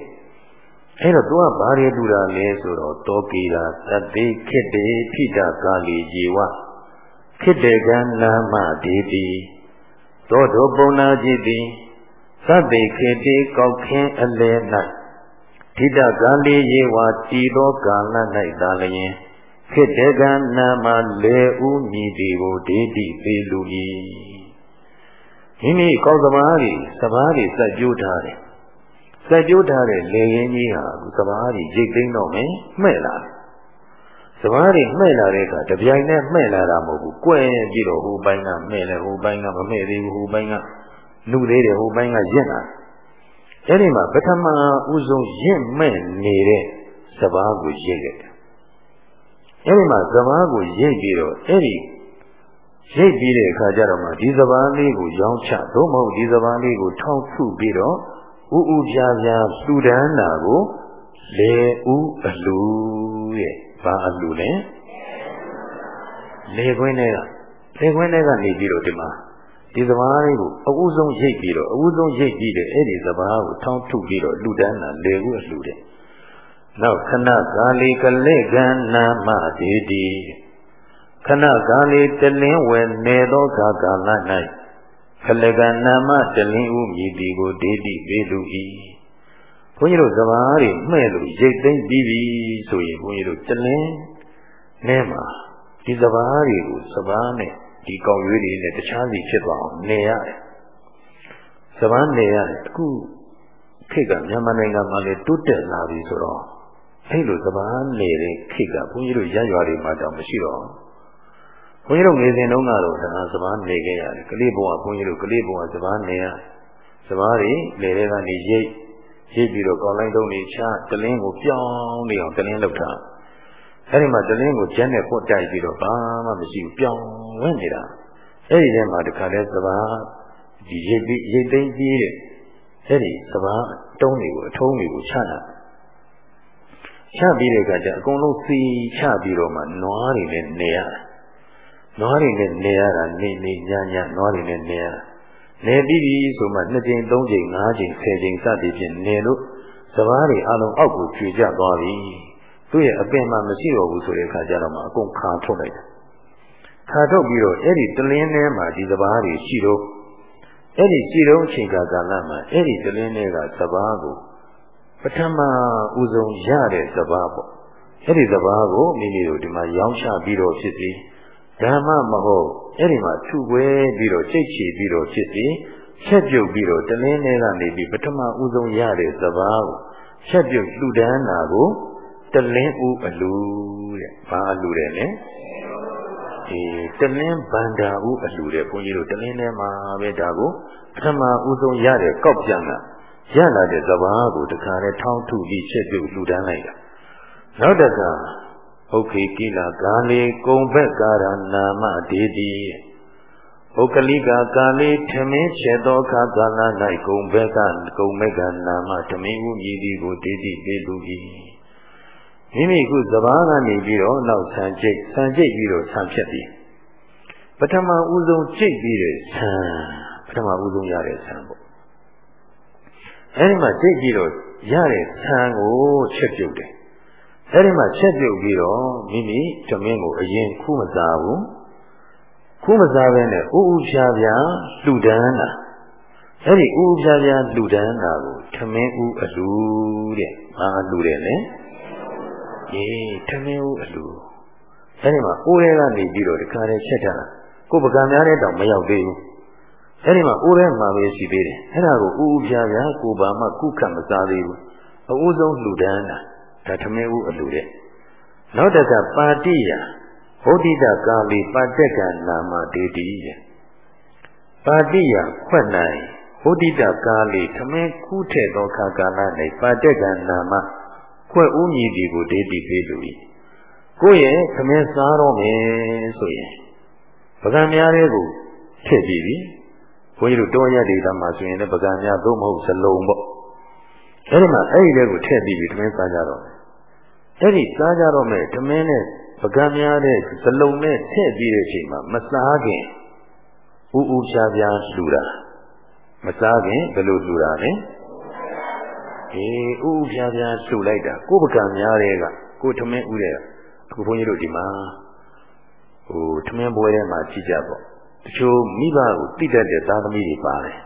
[SPEAKER 1] အဲ့တော့သူကဘာတွေတူတာလဲဆိုတော့တောကေတာသတိခိတ္တေဖိတကာလီဇေဝခိတ္တေကံနာမဒေတိသောတောပုံနာจิตတိ သတိခိတ္တေကောက်ခင်းအလဲ၌ခိတကာလီယေဝတီသောကာလ၌သာလျင်ခိတ္တေကံနာမလေဥမြည်ဒီကိုဒေတိပေလူ၏မိမိကောက်သမားတွေစဘာတွေစက်ကြိုးထားတယ်စက်ကြိုးထားတဲ့လေရင်ကြီးဟာအခုစဘာကြီးရိတ်သိမ်းတော့မယ်မှဲ့လာတယ်စဘာကြီးမှဲ့လာတဲ့အခါတပြိုင်နဲ့မှဲ့လာတာမဟုတ်ဘူးကွဲပြီးတော့ဟိုဘိုင်းကမှဲ့တယ်ဟိုဘိုင်းကမမှဲ့သေးဘူးဟိုဘိုင်းက နှုတ်သေးတယ်ဟိုဘိုင်းကရင့်လာအဲ့ဒီမှာပထမဦးဆုံးရင့်မဲ့နေတဲ့စဘာကိုရိတ်လိုက်တယ်အဲ့ဒီမှာစဘာကိုရိတ်ပြီးတော့အဲ့ဒီရိတ်ပြီးတဲ့အခါကျတော့မှဒီစဘာလေးကိုရောင်းချသို့မဟုတ်ဒီစဘာလေးကိုထောက်ထုပြီးတော့ဥဥပြားပြားလှူဒန်းတာကိုလေဥအလှရဲ့ဘာအလှလဲလေခွင်းတွေကလေခွင်းတွေကနေပြီးတော့ဒီမှာ ဒီစဘာလေးကိုအဥဆုံးရိတ်ပြီးတော့အဥဆုံးရိတ်ပြီးတဲ့အဲ့ဒီစဘာကိုထောင်းထုပြီးတော့လှူဒန်းတာလေဥအလှတဲ့နောက်ခဏကာလီကလေကံနာမဒေတိခဏကာလီတလင်းဝယ်နေသောကာကာလ၌ခလကနာမတလင်းဦးမြည်တီကိုဒေတိပေးလူ၏ဘုန်းကြီးတို့စဘာတွေမှဲ့လို့ရိတ်သိမ့်ပြီးပြီဆိုရင်ဘုန်းကြီးတို့တလင်းနဲမှာဒီစဘာတွေကိုစဘာနဲ့ ဒီကောက်ရွေးတွေနဲ့တခြားစီဖြစ်သွားအောင်နေရတယ်စဘာနေရတယ်အခုခခေတ်ကမြန်မာနိုင်ငံမှာလည်းတိုးတက်လာပြီဆိုတော့အဲ့လိုစပားနေတဲ့ခေတ်ကဘုန်းကြီးတို့ရရွာတွေမှာတောင်မရှိတော့ဘုန်းကြီးတို့ငယ်စဉ်တုန်းကတော့ဒါစပားနေခဲ့ရတယ်ကလေးဘုံကဘုန်းကြီးတို့ကလေးဘုံကစပားနေရစပားတွေလေတွေကနေရိတ်ရိတ်ပြီးတော့ကောင်းလိုက်တုံးနေချတလင်းကိုပြောင်းနေအောင်တလင်းလောက်ထားအဲ့ဒီမှာတလင်းကိုကျန်းနဲ့ပွတ်တိုက်ပြီးတော့ဘာမှမရှိဘူးပြောင်း ဝင်နေတာအဲ့ဒီထဲမှာတခါလဲစပားဒီရိတ်ပြီးရိတ်သိမ်းပြီးတဲ့အဲ့ဒီစပားတုံးတွေကိုအထုံးတွေကိုချတာချပြီးတဲ့အခါကျအကုန်လုံးစီချပြီးတော့မှနွားတွေနဲ့နေရနွားတွေနဲ့နေရတာနေနေညညနွားတွေနဲ့နေရနေပြီးပြီဆိုမှ2ချိန်3ချိန်5ချိန်10ချိန်စသည်ဖြင့်နေလို့စပားတွေအလုံးအောက်ကိုကျွေကျသွားပြီသူ့ရဲ့အပင်မှမရှိတော့ဘူးဆိုတဲ့အခါကျတော့မှအကုန်ခါထုတ်လိုက်တယ် ခါထုတ်ပြီးတော့အဲ့ဒီတလင်းထဲမှာဒီစပားတွေရှိတော့အဲ့ဒီကြည်တုံးအချိန်ကာလမှာအဲ့ဒီတလင်းတွေကစပားကိုပထမဦးဆုံးရတဲ့စပားပေါ့အဲ့ဒီစပားကိုမိမိတို့ဒီမှာရောင်းချပြီးတော့ဖြစ်စီဓမ္မမဟုတ်အဲ့ဒီမှာထုခွဲပြီးတော့စိတ်ချပြီးတော့ဖြစ်စီချက်ပြုတ်ပြီးတော့တလင်းထဲကနေပြီးပထမဦးဆုံးရတဲ့စပားကိုချက်ပြုတ်လှူဒန်းတာကိုတလင်းဦးအလူတဲ့ဘာအလူတယ်လဲ ဒီတလင်းဗန္ဒာဦးအလူတဲ့ဘုန်းကြီးတို့တလင်းထဲမှာပဲဒါကိုပထမဦးဆုံးရတဲ့ကောက်ပြန်ကရလာတဲ့စဘာကိုတခါနဲ့ထောင်းထုပြီးချက်ပြုတ်လှူဒန်းလိုက်တာနောက်တခါဟုတ်ခေကိလာကာလေကုံဘက်ကာရနာမဒေတိပုဂ္ဂလိကကာလေထမင်းချက်သောအခါကာလ၌ကုံဘက်ကကုံဘက်ကနာမထမင်းဦးမြည်သည်ကိုဒေတိပေးလူ၏ မိမိခုစဘာကနေပြီးတော့နောက်ဆံကျိတ်ဆံကျိတ်ပြီးတော့ဆံဖြတ်ပြီးပထမဦးဆုံးကျိတ်ပြီးတဲ့ဆံပထမဦးဆုံးရတဲ့ဆံပေါ့အဲဒီမှာကျိတ်ပြီးတော့ရတဲ့ဆံကိုချက်ပြုတ်တယ်အဲဒီမှာချက်ပြုတ်ပြီးတော့မိမိဓမင်းကိုအရင်ခုမစားဘူးခုမစားဘဲနဲ့ဥဥဖြာဖြာလှူဒန်းတာအဲ့ဒီဥဥဖြာဖြာလှူဒန်းတာကိုဓမင်းဥအလူတဲ့ဘာလှူတယ်လဲ အေးဓမင်းဥအလူအဲ့ဒီမှာအိုးထဲကနေပြီးတော့တခါတည်းချက်ထားတာကိုယ်ပကံများတဲ့တောင်မရောက်သေးဘူးအဲ့ဒီမှာအိုးထဲမှာပဲရှိသေးတယ်အဲ့ဒါကိုဥဥဖြာဖြာကိုဘာမှကုခတ်မစားသေးဘူးအဦးဆုံးလှူဒန်းတာဒါဓမင်းဥအလူတဲ့နောက်တကပါတိယဗုဒ္ဓိတကာလီပါတက်ကနာမဒေတိရဲ့ပါတိယခွက်၌ဗုဒ္ဓိတကာလီသမင်းခုထည့်သောခါကာလ၌ပါတက်ကနာမ ခွက်ဦးမြည်ဒီကိုဒေတိပေးလူ၏ကိုယ့်ရဲ့သမင်းစားတော့မယ်ဆိုရင်ပကံများတဲ့ကိုထည့်ပြီးပြီဘုန်းကြီးတို့တောရဒေသမှာဆိုရင်လည်းပကံများသို့မဟုတ်စလုံးပေါ့အဲဒီမှာအဲ့ဒီတဲ့ကိုထည့်ပြီးပြီသမင်းစားကြတော့အဲ့ဒီစားကြတော့မယ်သမင်းနဲ့ပကံများတဲ့ဇလုံနဲ့ထည့်ပြီးတဲ့အချိန်မှာမစားခင်ဥဥဖြားဖြားလှူတာမစားခင်ဘယ်လိုလှူတာလဲ အေးဥဥဖြားဖြားလှူလိုက်တာကိုပကံများတဲ့ကကိုထမင်းဥတဲ့အခုဘုန်းကြီးတို့ဒီမှာဟိုထမင်းပွဲထဲမှာကြည့်ကြပေါ့တချို့မိဘကိုတိတတ်တဲ့သားသမီးတွေပါတယ်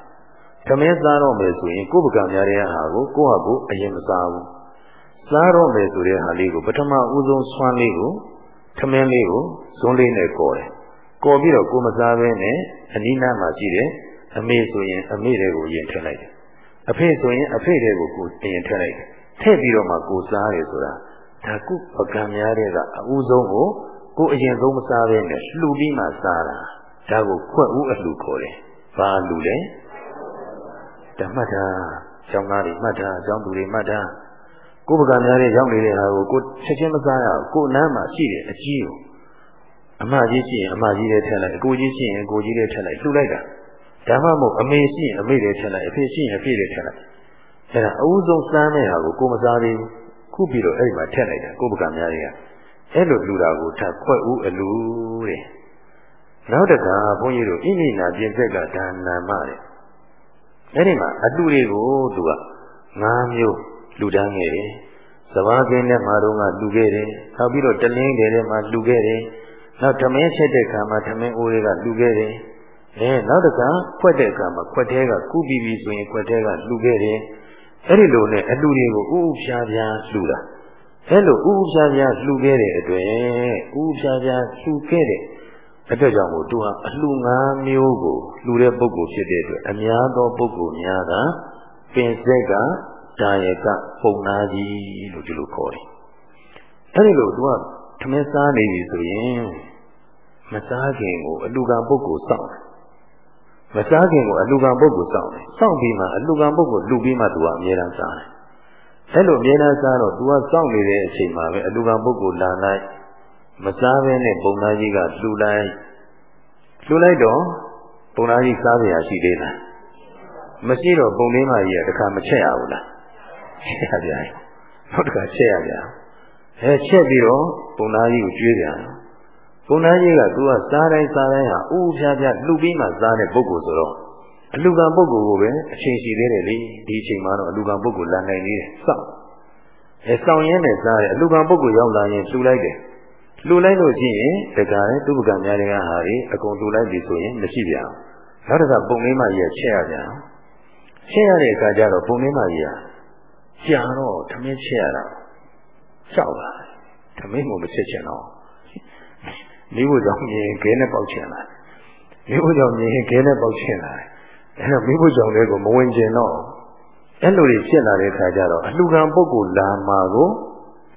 [SPEAKER 1] ထမင်းစားတော့မယ်ဆိုရင်ကိုပကံများတဲ့ဟာကိုကိုဟာကိုအရင်မစားဘူးစားတော့မယ်ဆိုတဲ့ဟာလေးကိုပထမဦးဆုံးဆွမ်းလေးကိုထမင်းလေးကိုဇွန်းလေးနဲ့ကော်တယ်။ကော်ပြီးတော့ကိုမစားဘဲနဲ့အနီးနားမှာရှိတယ်။အမေဆိုရင်အမေတွေကိုရင်ထည့်လိုက်တယ်။ အဖေဆိုရင်အဖေတွေကိုကိုရင်ထည့်လိုက်တယ်။ထည့်ပြီးတော့မှကိုစားတယ်ဆိုတာဒါကုပကံများတဲ့ကအဦးဆုံးကိုကိုအရင်ဆုံးမစားဘဲနဲ့လှူပြီးမှစားတာ။ဒါကိုခွက်ဦးအလှူခေါ်တယ်။ဘာလှူလဲ။ဓမ္မတာကျောင်းသားတွေမှတ်တာကျောင်းသူတွေမှတ်တာကိုယ်ပကံများတဲ့ရောက်နေတဲ့ဟာကိုကိုချက်ချင်းမစားရဘူးကိုယ်နမ်းမှာရှိတယ်အကြီးကိုအမကြီးရှိရင်အမကြီးလေးထည့်လိုက်အကိုကြီးရှိရင်အကိုကြီးလေးထည့်လိုက်လှူလိုက်တာ ဓမ္မမို့အမေရှိရင်အမေလေးထည့်လိုက်အဖေရှိရင်အဖေလေးထည့်လိုက်အဲ့ဒါအဦးဆုံးစမ်းတဲ့ဟာကိုကိုမစားသေးဘူးခုပြီးတော့အဲ့ဒီမှာထည့်လိုက်တာကိုယ်ပကံများတွေကအဲ့လိုလှူတာကိုထပ်ခွက်ဦးအလူတဲ့နောက်တကဘုန်းကြီးတို့ဣမိနာပြင်ဆက်ကဒါနာမတဲ့အဲ့ဒီမှာအတူတွေကိုသူက၅မျိုးလူတန်းခဲ့တယ်။စဘာကင်းထဲမှာတော့ကလူခဲ့တယ်။နောက်ပြီးတော့တလင်းတွေထဲမှာလူခဲ့တယ်။နောက်ထမင်းချက်တဲ့ခါမှာထမင်းအိုးတွေကလူခဲ့တယ်။ အဲနောက်တကခွက်တဲ့အခါမှာခွက်သေးကကုပြီးပြီဆိုရင်ခွက်သေးကလူခဲ့တယ်။အဲ့ဒီလိုနဲ့အလူတွေကိုဥဥဖြားဖြားလှူတာ။အဲ့လိုဥဥဖြားဖြားလှူခဲ့တဲ့အတွက်ဥဥဖြားဖြားလှူခဲ့တဲ့အတွက်ကြောင့်မို့သူဟာအလှငါးမျိုးကိုလှူတဲ့ပုဂ္ဂိုလ်ဖြစ်တဲ့အတွက်အများသောပုဂ္ဂိုလ်များကပင်ဆက်ကတာယကပုံနာကြီးလို့ဒီလိုခေါ်တယ်အဲ့ဒီလိုသူကသမင်းစားနေပြီဆိုရင်မစားခင်ကိုအလူကံပုဂ္ဂိုလ်စောင့်တယ် မစားခင်ကိုအလူကံပုဂ္ဂိုလ်စောင့်တယ်စောင့်ပြီးမှအလူကံပုဂ္ဂိုလ်လူပြီးမှသူကအမြဲတမ်းစားတယ်အဲ့လိုအမြဲတမ်းစားတော့သူကစောင့်နေတဲ့အချိန်မှာပဲအလူကံပုဂ္ဂိုလ်လာလိုက်မစားဘဲနဲ့ပုံသားကြီးကလှူလိုက်လှူလိုက်တော့ပုံသားကြီးစားပြရရှိသေးလားမရှိတော့ပုံလေးမကြီးကတခါမချက်ရဘူးလားချက်ရပြန်နောက်တခါချက်ရပြန်အဲချက်ပြီးတော့ပုံသားကြီးကိုကျွေးပြန်ပုံသား ကြီးကသူကစားတိုင်းစားတိုင်းဟာဥဖြားဖြားလှူပြီးမှစားတဲ့ပုဂ္ဂိုလ်ဆိုတော့အလူကံပုဂ္ဂိုလ်ကိုပဲအချိန်ရှိသေးတယ်လေဒီအချိန်မှာတော့အလူကံပုဂ္ဂိုလ်လာနိုင်နေတယ်စောင့်အဲစောင့်ရင်းနဲ့စားတယ်အလူကံပုဂ္ဂိုလ်ရောက်လာရင်လှူလိုက်တယ်လှူလိုက်လို့ရှိရင်တခါလေသူပကံများတဲ့ဟာတွေအကုန်လှူလိုက်ပြီဆိုရင်မရှိပြန်နောက်တစ်ခါပုံလေးမှကြီးချက်ရပြန်ချက်ရတဲ့အခါကျတော့ပုံလေးမှကြီးကကြာတော့သမင်းချက်ရတာကြောက်လာသမင်းကိုမချက်ချင်တော့ မိဖို့ကြောင့်မြင်ခဲနဲ့ပေါက်ချင်လာမိဖို့ကြောင့်မြင်ခဲနဲ့ပေါက်ချင်လာအဲ့တော့မိဖို့ကြောင့်လည်းကိုမဝင်ကျင်တော့အဲ့လိုတွေဖြစ်လာတဲ့အခါကျတော့အလှခံပုဂ္ဂိုလ်လာမှာကို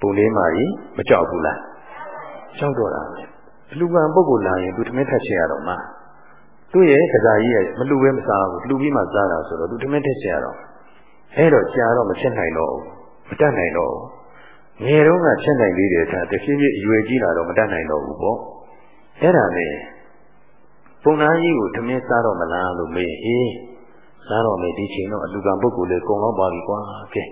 [SPEAKER 1] ပုံလေးမှကြီးမကြောက်ဘူးလားကြောက်တော့တာပဲအလှခံပုဂ္ဂိုလ်လာရင်သူသမင်းထက်ချင်ရတော့မှာသူ့ရဲ့ကစားကြီးရဲ့မလှူပဲမစားဘူးလှူပြီးမှစားတာဆိုတော့သူသမင်းထက်ချင်ရတော့အဲ့တော့ကြာတော့မဖြစ်နိုင်တော့ဘူးမတတ်နိုင်တော့ဘူးငယ်တုန်းကဖြစ်နိုင်သေးတယ်ဒါတဖြည်းဖြည်းအရွယ်ကြီးလာတော့မတတ်နိုင်တော့ဘူးပေါ့ အဲ့ဒါနဲ့ပုံနာကြီးကိုသမင်းစားတော့မလားလို့မေးအေးစားတော့မယ်ဒီချိန်တော့အလူကံပုဂ္ဂိုလ်လေးကုံတော့ပါပြီကွာကဲ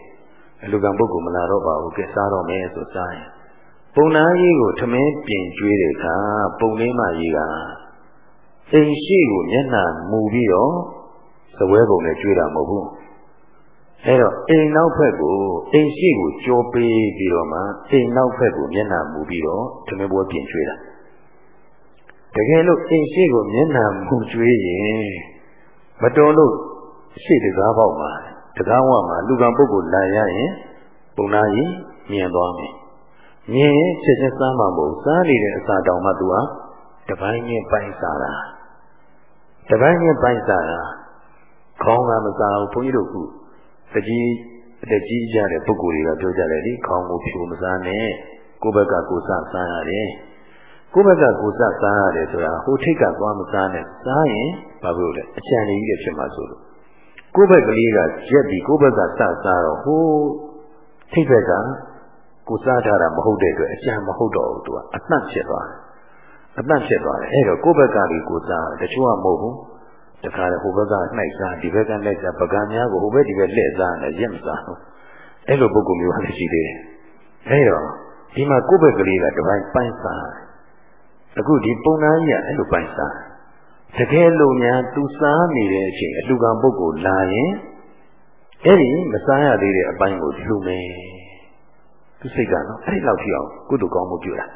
[SPEAKER 1] အလူကံပုဂ္ဂိုလ်မလာတော့ပါဘူးကဲစားတော့မယ်ဆိုစားရင်ပုံနာကြီးကိုသမင်းပြင်ကျွေးတဲ့အခါပုံလေးမကြီးကအိမ်ရှိကိုမျက်နှာမူပြီးတော့သပွဲပုံနဲ့ကျွေးတာမဟုတ်ဘူးအဲတော့အိမ်နောက်ဖက်ကိုအိမ်ရှိကိုကြောပေးပြီးတော့မှအိမ်နောက်ဖက်ကိုမျက်နှာမူပြီးတော့သမင်းပွဲပြင်ကျွေးတာ တကယ်လို့အိမ်ရှိကိုမျက်နှာမူကျွေးရင်မတော်လို့ရှိတကားပေါက်မှာတကားဝမှာလူကံပုဂ္ဂိုလ်လာရရင်ပုံနာကြီးမြင်သွားမယ်မြင်ရင်ချက်ချင်းစားမှာမဟုတ်စားနေတဲ့အစာတောင်မှသူဟာတပိုင်းချင်းပိုင်စားတာတပိုင်းချင်းပိုင်စားတာခေါင်းကမစားဘူးဘုန်းကြီးတို့ကတကြီးတကြီးကြတဲ့ပုဂ္ဂိုလ်တွေကပြောကြတယ်ဒီခေါင်းကိုဖြူမစားနဲ့ကိုယ့်ဘက်ကကိုယ်စားစားရတယ် ကိုယ့်ဘက်ကကိုယ်စားစားရတယ်ဆိုတာဟိုထိတ်ကသွားမစားနဲ့စားရင်ဘာလို့လဲအချံလေးကြီးဖြစ်မှာဆိုလို့ကိုယ့်ဘက်ကလေးကရက်ပြီးကိုယ့်ဘက်ကစစားတော့ဟိုထိတ်ဘက်ကကိုစားထားတာမဟုတ်တဲ့အတွက်အချံမဟုတ်တော့ဘူးသူကအနှံ့ဖြစ်သွားတယ်အနှံ့ဖြစ်သွားတယ်အဲ့တော့ကိုယ့်ဘက်ကလေးကိုစားတချို့ကမဟုတ်ဘူးတခါလေဟိုဘက်ကနှိုက်စားဒီဘက်ကနှိုက်စားပကံများကိုဟိုဘက်ဒီဘက်လှည့်စားနေရက်မစားဘူးအဲ့လိုပုဂ္ဂိုလ်မျိုးလည်းရှိသေးတယ်အဲ့တော့ဒီမှာကိုယ့်ဘက်ကလေးကတပိုင်းပိုင်းစား အခုဒီပုံနာကြီးကအဲ့လိုပိုင်းစားတကယ်လို့များသူစားနေတဲ့အချိန်အလှကံပုဂ္ဂိုလ်လာရင်အဲ့ဒီမစားရသေးတဲ့အပိုင်းကိုလှူမယ်သူစိတ်ကနော်အဲ့ဒီလောက်ထိအောင်ကုသိုလ်ကောင်းမှုပြုတာ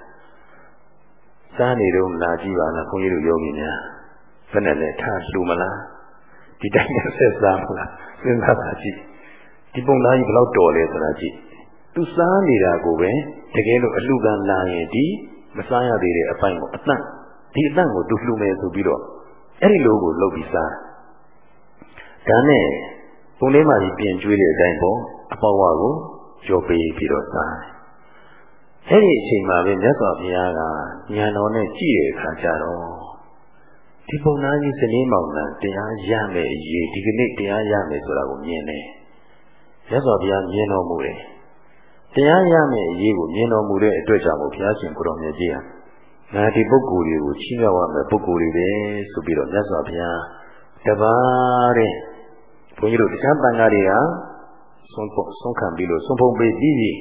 [SPEAKER 1] စားနေတော့လာကြည့်ပါလားခွန်ကြီးတို့ယောဂီများဘယ်နဲ့လဲထားလှူမလားဒီတိုင်းနဲ့ဆက်စားမလားစဉ်းစားပါကြည့်ဒီပုံသားကြီးဘယ်လောက်တော်လဲဆိုတာကြည့်သူစားနေတာကိုပဲတကယ်လို့အလှကံလာရင်ဒီ မစားရသေးတဲ့အပိုင်းကိုအတန့်ဒီအတန့်ကိုသူလှူမယ်ဆိုပြီးတော့အဲ့ဒီလိုကိုလုပ်ပြီးစားဒါနဲ့ပုံလေးမှကြီးပြင်ကျွေးတဲ့အတိုင်းပေါ့အပေါ်ဝါကိုကြောပေးပြီးတော့စားအဲ့ဒီအချိန်မှာပဲမြတ်စွာဘုရားကဉာဏ်တော်နဲ့ကြည့်တဲ့အခါကျတော့ဒီပုံနာကြီးစနေမောင်နှံတရားရမယ်အရေးဒီကနေ့တရားရမယ်ဆိုတာကိုမြင်တယ်မြတ်စွာဘုရားမြင်တော်မူတယ် တရားရမယ်အရေးကိုမြင်တော်မူတဲ့အတွက်ကြောင့်ဘုရားရှင်ကိုတော်မြတ်ကြီးဟာငါဒီပုဂ္ဂိုလ်တွေကိုချီးမြှောက်ရမယ်ပုဂ္ဂိုလ်တွေပဲဆိုပြီးတော့မြတ်စွာဘုရားတပါးတဲ့ဘုန်းကြီးတို့တရားပန်ကားတွေကဆုံးဖို့ဆုံးခံပြီးလို့ဆုံးဖုံးပေးပြီးပြီ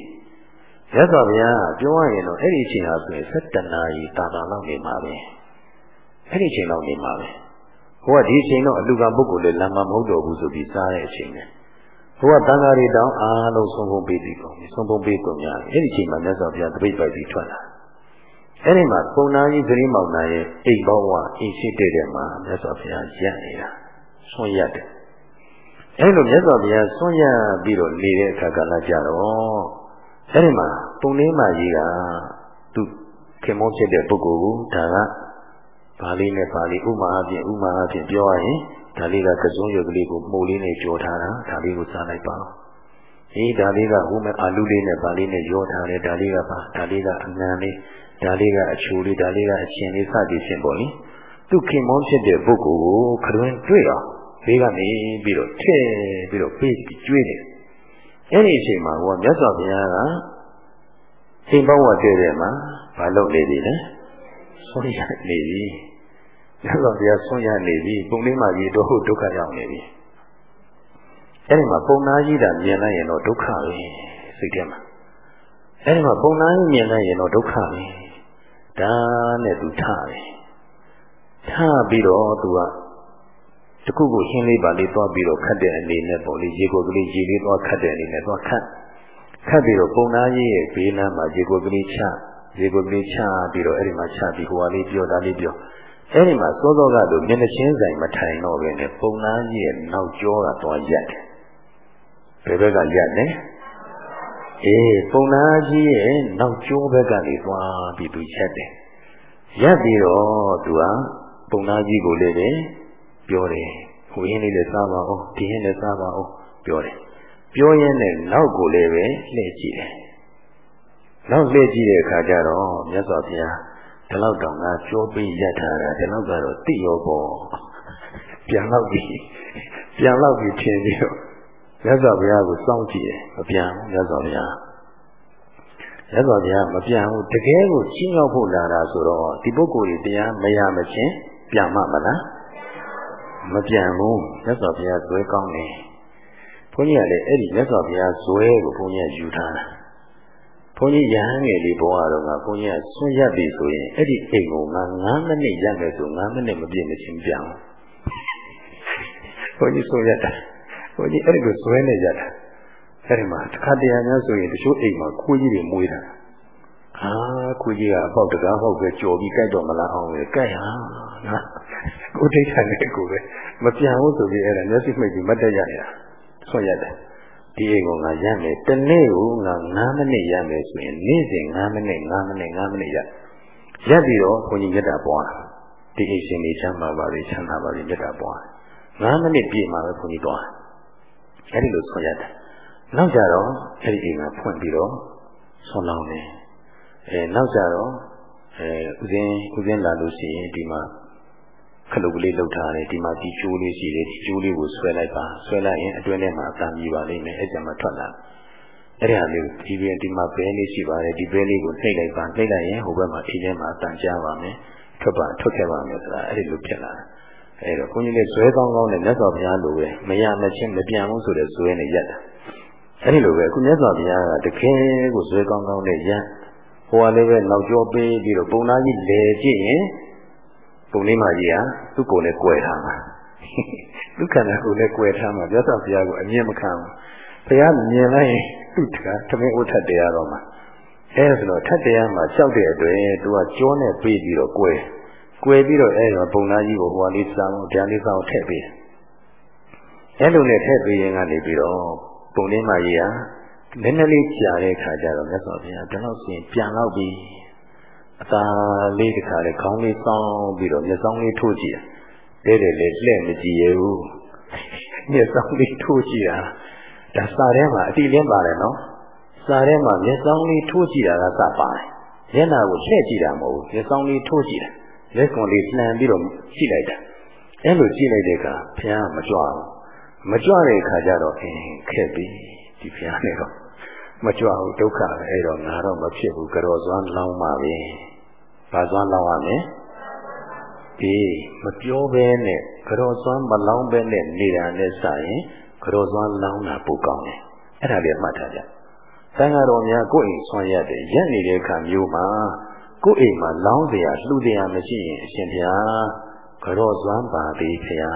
[SPEAKER 1] မြတ်စွာဘုရားပြောရရင်တော့အဲ့ဒီအချိန်ဟာဆိုရင်7နာရီတာတာလောက်နေမှာပဲအဲ့ဒီအချိန်လောက်နေမှာပဲဘုရားဒီအချိန်တော့အလူကံပုဂ္ဂိုလ်လည်းလမ်းမမဟုတ်တော့ဘူးဆိုပြီးစားတဲ့အချိန်ပဲ ဘုရားတန်ဃာတွေတောင်းအားလုံးဆုံးဖုံးပေးပြီးကုန်ပြီဆုံးဖုံးပေးကုန်များအဲ့ဒီအချိန်မှာမြတ်စွာဘုရားတပိတ်ပိုက်ပြီးထွက်လာအဲ့ဒီမှာပုံနာကြီးသတိမောင်နာရဲ့အိတ်ဘောဝအိတ်ရှိတဲ့တဲ့မှာမြတ်စွာဘုရားရက်နေတာဆွန့်ရက်တယ်အဲ့လိုမြတ်စွာဘုရားဆွန့်ရက်ပြီးတော့နေတဲ့အခါကလည်းကြတော့အဲ့ဒီမှာပုံလေးမကြီးကသူခင်မောဖြစ်တဲ့ပုဂ္ဂိုလ်ကိုဒါကဗာလေးနဲ့ဗာလေးဥမာအပြင်ဥမာအပြင်ပြောရရင် ဒါလေးကကစုံရုပ်ကလေးကိုမှုလေးနဲ့ကြောထားတာဒါလေးကိုစားလိုက်ပါအေးဒါလေးကဟိုမဲ့အာလူလေးနဲ့ဗာလေးနဲ့ရောထားတယ်ဒါလေးကပါဒါလေးကအနံလေးဒါလေးကအချိုလေးဒါလေးကအချင်းလေးစသည်ဖြင့်ပေါ့လေသူခင်မောဖြစ်တဲ့ပုဂ္ဂိုလ်ကိုခရွင်တွေ့အောင်ဘေးကနေပြီးတော့ထဲပြီးတော့ပေးပြီးကျွေးတယ်အဲ့ဒီအချိန်မှာဟောမြတ်စွာဘုရားကအိမ်ဘဝတည်းတဲ့မှာမလုပ်နေပြီလေဆုံးရနေပြီ မြတ်စွာဘုရားဆုံးရနေပြီပုံလေးမှရေတော့ဒုက္ခရောက်နေပြီအဲ့ဒီမှာပုံနာကြီးတာမြင်လိုက်ရင်တော့ဒုက္ခပဲစိတ်ထဲမှာအဲ့ဒီမှာပုံနာကြီးမြင်လိုက်ရင်တော့ဒုက္ခပဲဒါနဲ့သူထားတယ်ထားပြီးတော့သူကတခုခုရှင်းလေးပါလေးသွားပြီးတော့ခတ်တဲ့အနေနဲ့ပေါ့လေရေကိုယ်ကလေးရေလေးသွားခတ်တဲ့အနေနဲ့သွားခတ်ခတ်ပြီးတော့ပုံနာကြီးရဲ့ဘေးနားမှာရေကိုယ်ကလေးချရေကိုယ်ကလေးချပြီးတော့အဲ့ဒီမှာချပြီးဟိုဟာလေးပြောတာလေးပြော အဲ့ဒီမှာစောစောကလိုမျက်နှချင်းဆိုင်မထိုင်တော့ဘဲနဲ့ပုံနာကြီးရဲ့နောက်ကျောကသွားရက်တယ်ဘယ်ဘက်ကရက်လဲအေးပုံနာကြီးရဲ့နောက်ကျောဘက်ကနေသွားပြီးသူချက်တယ်ရက်ပြီးတော့သူကပုံနာကြီးကိုလည်းပဲပြောတယ်ဟိုရင်းလေးလည်းစားပါအောင်ဒီရင်းလည်းစားပါအောင်ပြောတယ်ပြောရင်းနဲ့နောက်ကိုလည်းပဲလှည့်ကြည့်တယ်နောက်လှည့်ကြည့်တဲ့အခါကျတော့မြတ်စွာဘုရား ဒီလောက်တောင်ကပြောပြီးရထားတာဒီလောက်ကတော့တိရောပေါ့ပြန်တော့ပြီပြန်တော့ပြီထင်ပြီးတော့မြတ်စွာဘုရားကိုစောင့်ကြည့်တယ်မပြန်ဘူးမြတ်စွာဘုရားမြတ်စွာဘုရားမပြန်ဘူးတကယ်ကိုချင်းရောက်ဖို့လာတာဆိုတော့ဒီပုဂ္ဂိုလ်တွေတရားမရမချင်းပြန်မှမလားမပြန်ဘူးမြတ်စွာဘုရားဇွဲကောင်းတယ်ဘုန်းကြီးကလည်းအဲ့ဒီမြတ်စွာဘုရားဇွဲကိုဘုန်းကြီးကယူထားတာ ဘုန်းကြီးရဟန်းငယ်လေးဘဝတော့ကဘုန်းကြီးကဆွတ်ရက်ပြီဆိုရင်အဲ့ဒီအိမ်ကိုငါ9မိနစ်ရက်မယ်ဆို9မိနစ်မပြည့်မချင်းပြန်ဘုန်းကြီးဆွတ်ရက်တာဘုန်းကြီးအဲ့ဒီကိုဇွဲနေကြတာအဲ့ဒီမှာတစ်ခါတရံများဆိုရင်တချို့အိမ်မှာခွေးကြီးတွေမွေးတာအာခွေးကြီးကအပေါက်တကားပေါက်ပဲကြော်ပြီးကြိုက်တော့မလားအောင်လေကြိုက်ဟာနော်ကိုဒိဋ္ဌာနဲ့ကိုပဲမပြန်ဘူးဆိုပြီးအဲ့ဒါမျက်စိမှိတ်ပြီးမတ်တက်ရရဆွတ်ရတယ် ဒီအိမ်ကိုငါရမယ်တနေ့ကိုငါ9မိနစ်ရမယ်ဆိုရင်နေ့စဉ်9မိနစ်9မိနစ်9မိနစ်ရရက်ပြီးတော့ဘုန်းကြီးမြတ်တာပွားဒီအိမ်ရှင်လေးချမ်းသာပါလေချမ်းသာပါလေမြတ်တာပွား9မိနစ်ပြည့်မှပဲဘုန်းကြီးသွားအဲ့ဒီလိုဆွတ်ရတယ်နောက်ကြတော့အဲ့ဒီအိမ်ကဖွင့်ပြီးတော့ဆွလောင်းတယ်အဲနောက်ကြတော့အဲဥစဉ်ဥစဉ်လာလို့ရှိရင်ဒီမှာ ခလုတ်ကလေးလှုပ်ထားတယ်ဒီမှာဒီကျိုးလေးရှိတယ်ဒီကျိုးလေးကိုဆွဲလိုက်ပါဆွဲလိုက်ရင်အတွင်းထဲမှာအတန်ကြီးပါလိမ့်မယ်အဲ့ကျမှထွက်လာအဲ့ဒီဟာလေးဒီပြင်ဒီမှာဘဲလေးရှိပါတယ်ဒီဘဲလေးကိုနှိပ်လိုက်ပါနှိပ်လိုက်ရင်ဟိုဘက်မှာအိမ်ထဲမှာအတန်ကြားပါမယ်ထွက်ပါထွက်ခဲ့ပါမယ်ဆိုတာအဲ့ဒီလိုဖြစ်လာတယ်အဲ့တော့ဘုန်းကြီးလည်းဇွဲကောင်းကောင်းနဲ့မြတ်စွာဘုရားလိုပဲမရမချင်းမပြန်ဘူးဆိုတဲ့ဇွဲနဲ့ရက်တာအဲ့ဒီလိုပဲအခုမြတ်စွာဘုရားကတကယ်ကိုဇွဲကောင်းကောင်းနဲ့ရက်ဟိုကလည်းပဲနောက်ကျောပေးပြီးတော့ပုံသားကြီးလဲကြည့်ရင် ပုံလေးမကြီးကသူ့ကိုယ်နဲ့ကွယ်ထားမှာသူ့ခန္ဓာကိုယ်နဲ့ကွယ်ထားမှာမြတ်စွာဘုရားကိုအမြင်မခံဘူးဘုရားမြင်လိုက်ရင်သူ့တကသမင်းဥထတ်တရားတော်မှာအဲဆိုတော့ထတ်တရားမှာလျှောက်တဲ့အတွင်းသူကကြောနဲ့ပြေးပြီးတော့ကွယ်ကွယ်ပြီးတော့အဲတော့ပုံသားကြီးကိုဟိုလေးစားအောင်ဓာန်လေးစားအောင်ထည့်ပေးအဲလိုနဲ့ထည့်ပေးရင်ကနေပြီးတော့ပုံလေးမှရေးရနည်းနည်းလေးကြာတဲ့ခါကျတော့မြတ်စွာဘုရားဒီလောက်ဆိုရင်ပြန်လောက်ပြီ အသာလေးတစ်ခါလေခေါင်းလေးစောင်းပြီးတော့မျက်စောင်းလေးထိုးကြည့်တယ်တဲ့လေလှဲ့မကြည့်ရဘူးမျက်စောင်းလေးထိုးကြည့်တာဒါစာထဲမှာအတိလင်းပါတယ်နော်စာထဲမှာမျက်စောင်းလေးထိုးကြည့်တာကစပါတယ်မျက်နှာကိုလှည့်ကြည့်တာမဟုတ်ဘူးမျက်စောင်းလေးထိုးကြည့်တာလက်ကွန်လေးလှန်ပြီးတော့ကြည့်လိုက်တာအဲ့လိုကြည့်လိုက်တဲ့အခါဘုရားမကြွဘူးမကြွတဲ့အခါကျတော့အင်းခက်ပြီဒီဘုရားနဲ့တော့မကြွဘူးဒုက္ခပဲအဲ့တော့ငါတော့မဖြစ်ဘူးကြော်စွမ်းလောင်းပါပဲ ဘာစွမ်းလောင်းရမလဲအေးမပြောဘဲနဲ့ကြော်စွမ်းမလောင်းဘဲနဲ့နေတာနဲ့စရင်ကြော်စွမ်းလောင်းတာပိုကောင်းတယ်အဲ့ဒါလေးမှတ်ထားကြသံဃာတော်များကိုယ်အိမ်ဆွမ်းရတယ်ရက်နေတဲ့အခါမျိုးမှာကိုယ်အိမ်မှာလောင်းเสียလှူเสียမရှိရင်အရှင်ဘုရားကြော်စွမ်းပါသေးဖရာ